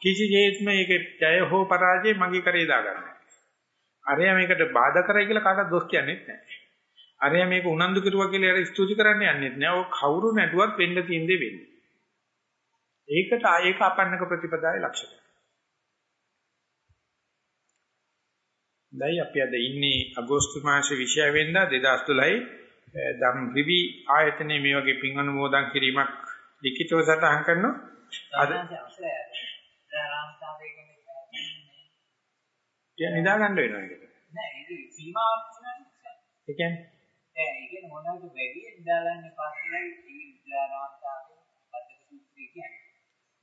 කිසිසේත්ම ඒක ජය හෝ පරාජය මගේ කරේ දාගන්න. අරයා මේකට බාධා කරයි කියලා කාටවත් දොස් කියන්නේ නැහැ. අරයා මේක උනන්දු කරුවා කියලා අර ස්තුති කරන්න යන්නේ නැහැ. ඔය කවුරු නැටුවත් වෙන්න තියෙන දේ වෙන්නේ. ඒකට ආයේක අපන්නක ප්‍රතිපදාවේ ලක්ෂණය. දැන් අපි අද ඉන්නේ අගෝස්තු මාසේ 20 වෙනිදා 2012 දම් රිවි ආයතනයේ මේ වගේ පින් අනුමෝදන් කිරීමක් ලිඛිතව සටහන් කරනවා. අද කියන නිදා ගන්න වෙනවා ඒක. නෑ ඒක සීමාවක් තියෙනවා. ඒ කියන්නේ ඒ කියන්නේ මොනවද වැඩි නිදාගන්න පස්සේ ඒ විද්‍යාරාමතාවේ පද්ධති සූත්‍රය කියන්නේ.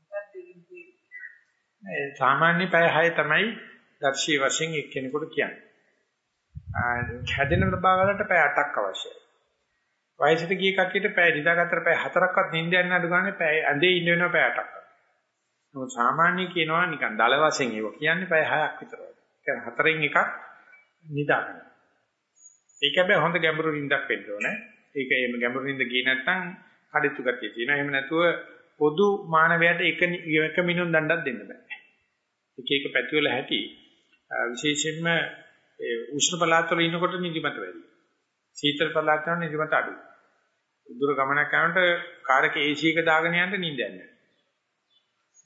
මොකක්ද කියන්නේ? සාමාන්‍ය පැය 6 තමයි දර්ශී වශයෙන් එක්කෙනෙකුට කියන්නේ. හැදෙන ප්‍රභාවලට පැය 8ක් අවශ්‍යයි. වයසට ගිය කට්ටියට පැය නිදාගත්තට පැය 4ක්වත් නිින්ද යන්න අඩු ගන්න පැය ඇඳේ ඉන්න වෙනවා පැය 8ක්. නමුත් සාමාන්‍ය කියනවා නිකන් දල වශයෙන් ඒක කියන්නේ පැය 6ක් විතර. ඒ කියන්නේ හතරෙන් එකක් නිදාගන්න. ඒක හැබැයි හොඳ ගැඹුරු නිින්දක් වෙන්න ඕනේ. ඒක එහෙම ගැඹුරු නිින්ද ගියේ නැත්නම් කඩਿੱතු ගතිය තියෙනවා. එහෙම නැතුව පොදු මානවයාට එක එක මිනුම් දණ්ඩක් දෙන්න බෑ. එක එක පැති වල ඇති විශේෂයෙන්ම ඒ උෂ්ණ පළාත් වල ඉන්නකොට නිදිමත වැඩි. සීතල පළාත් වල නිදිමත අඩුයි. දුර ගමනක් යනකොට කාර් එකේ AC එක දාගෙන යන්න නිින්ද යන්නේ.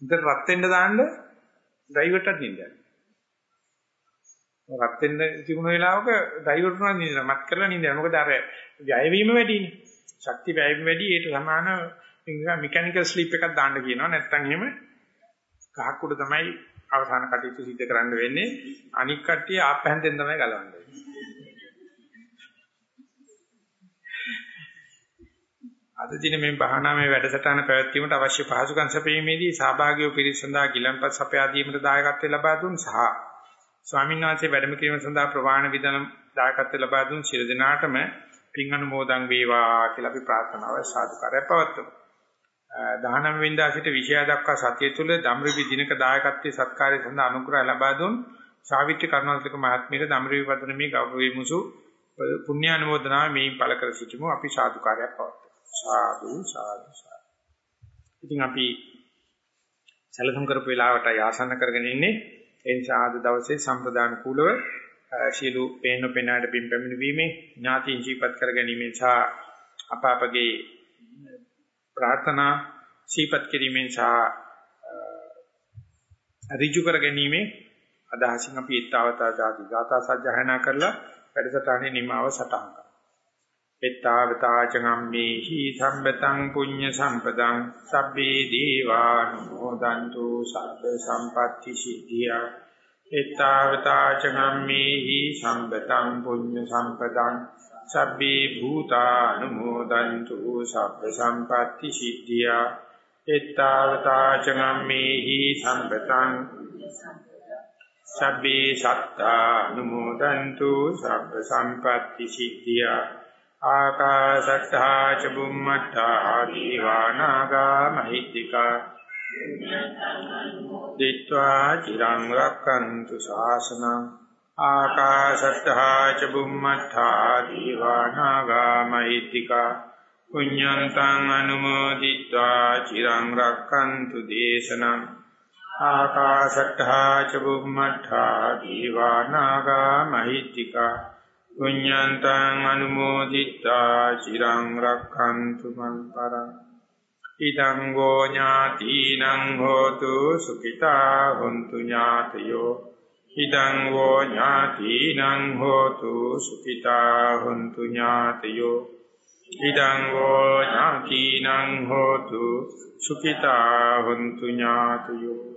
ඉතින් රත් වෙන්න දාන්න ඩ්‍රයිවර්ටත් නිින්ද යන්නේ. රත් වෙන්න තිබුණ වෙලාවක ඩ්‍රයිවර්ට උනත් නිින්ද මත් කරලා නිින්ද යනවා. මොකද අර වැය වීම වැඩිනේ. ශක්ති වැය වීම වැඩි ඒට සමාන මෙකැනිකල් ස්ලීප් එකක් දාන්න කියනවා. නැත්තම් එහෙම ගහක් උඩ තමයි අවසාන කටයුතු සිද්ධ කරන්න වෙන්නේ. අනික් කට්ටිය ආපැන්තෙන් තමයි ගලවන්නේ. අද දින මේ භාවනාවේ වැඩසටහන පැවැත්වීමට අවශ්‍ය පහසුකම් සැපයීමේදී සහභාගී වූ පිරිස සඳහා ගිලන්පත් සපයා දීමට දායකත්වය ලබා දුන් සහ ස්වාමීන් වහන්සේ වැඩම කිරීම සඳහා ප්‍රවාහන විදන දායකත්වය ලබා දුන් සියලු දෙනාටම පින් අනුමෝදන් වේවා කියලා අපි ප්‍රාර්ථනාව සාදුකාරය පවත්වමු. 19 වෙනිදා සිට 20 දක්වා සතිය තුල ධම්රිවි දිනක දායකත්වයේ සත්කාරය සඳහා අනුග්‍රහ ලබා දුන් සාවිත්‍රි කරුණාතිලක මහත්මියට ධම්රිවි වදනමේ ගෞරවයේ මුසු පුණ්‍ය අනුමෝදනාව මේ පළ කර සිටිමු අපි සාදුකාරයක් පවත්වමු. සාදු සාදු සාදු. ඉතින් අපි සැලසුම් කරපු වෙලාවට ආසන්න කරගෙන ඉන්නේ ඒ නිසා අද දවසේ සම්ප්‍රදාන කූලව ශීලු පේන පේනාට බිම් පැමිණීමේ ඥාතින් ජීපත් කර ගැනීම සහ අප අපගේ ප්‍රාර්ථනා සීපත් කිරීමෙන් සහ ඍජු කර ගැනීම අදහසින් අපි ඊතාවතා ආදී ගාථා සජ්ජායනා කරලා වැඩසටහනේ නිමාව සටහන් කරා. එත්තාවතාචගම්මේහි සම්බතං පුඤ්ඤ සම්පදං සබ්බේ දීවානුමෝදන්තු සබ්බ සම්පatti සිද්ධියා එත්තාවතාචගම්මේහි සම්බතං පුඤ්ඤ සම්පදං සබ්බේ භූතානුමෝදන්තු සබ්බ සම්පatti සිද්ධියා එත්තාවතාචගම්මේහි සම්බතං සබ්බේ සත්තානුමෝදන්තු සබ්බ සම්පatti සිද්ධියා ආකාශත්තා ච බුම්මත්තා දීවානාගා මහිත්‍තිකා දිත්වා චිරං රක්칸තු ශාසනං ආකාශත්තා ච බුම්මත්තා දීවානාගා මහිත්‍තිකා පුඤ්ඤන්තං අනුමෝදිත්වා චිරං රක්칸තු දේශනං ආකාශත්තා ච බුම්මත්තා දීවානාගා මහිත්‍තිකා පුඤ්ඤන්තං අනුමෝදිතා චිරං රක්ඛන්තු මං පරං. ඉදං ගෝ ඥාතිනං හෝතු සුඛිතා හොන්තු ඥාතයෝ. ඉදං ගෝ ඥාතිනං හෝතු සුඛිතා හොන්තු ඥාතයෝ. ඉදං ගෝ ඥාතිනං හෝතු සුඛිතා හොන්තු ඥාතයෝ.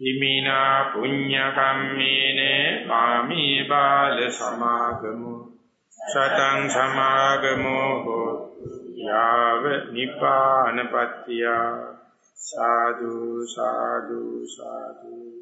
ඉමිනා පුඤ්ඤ කම්මේන මාමි බාල සමාගමු। සතං සමාගමෝ හෝතු යාව නිපානපත්තිය। සාදු සාදු සාදු।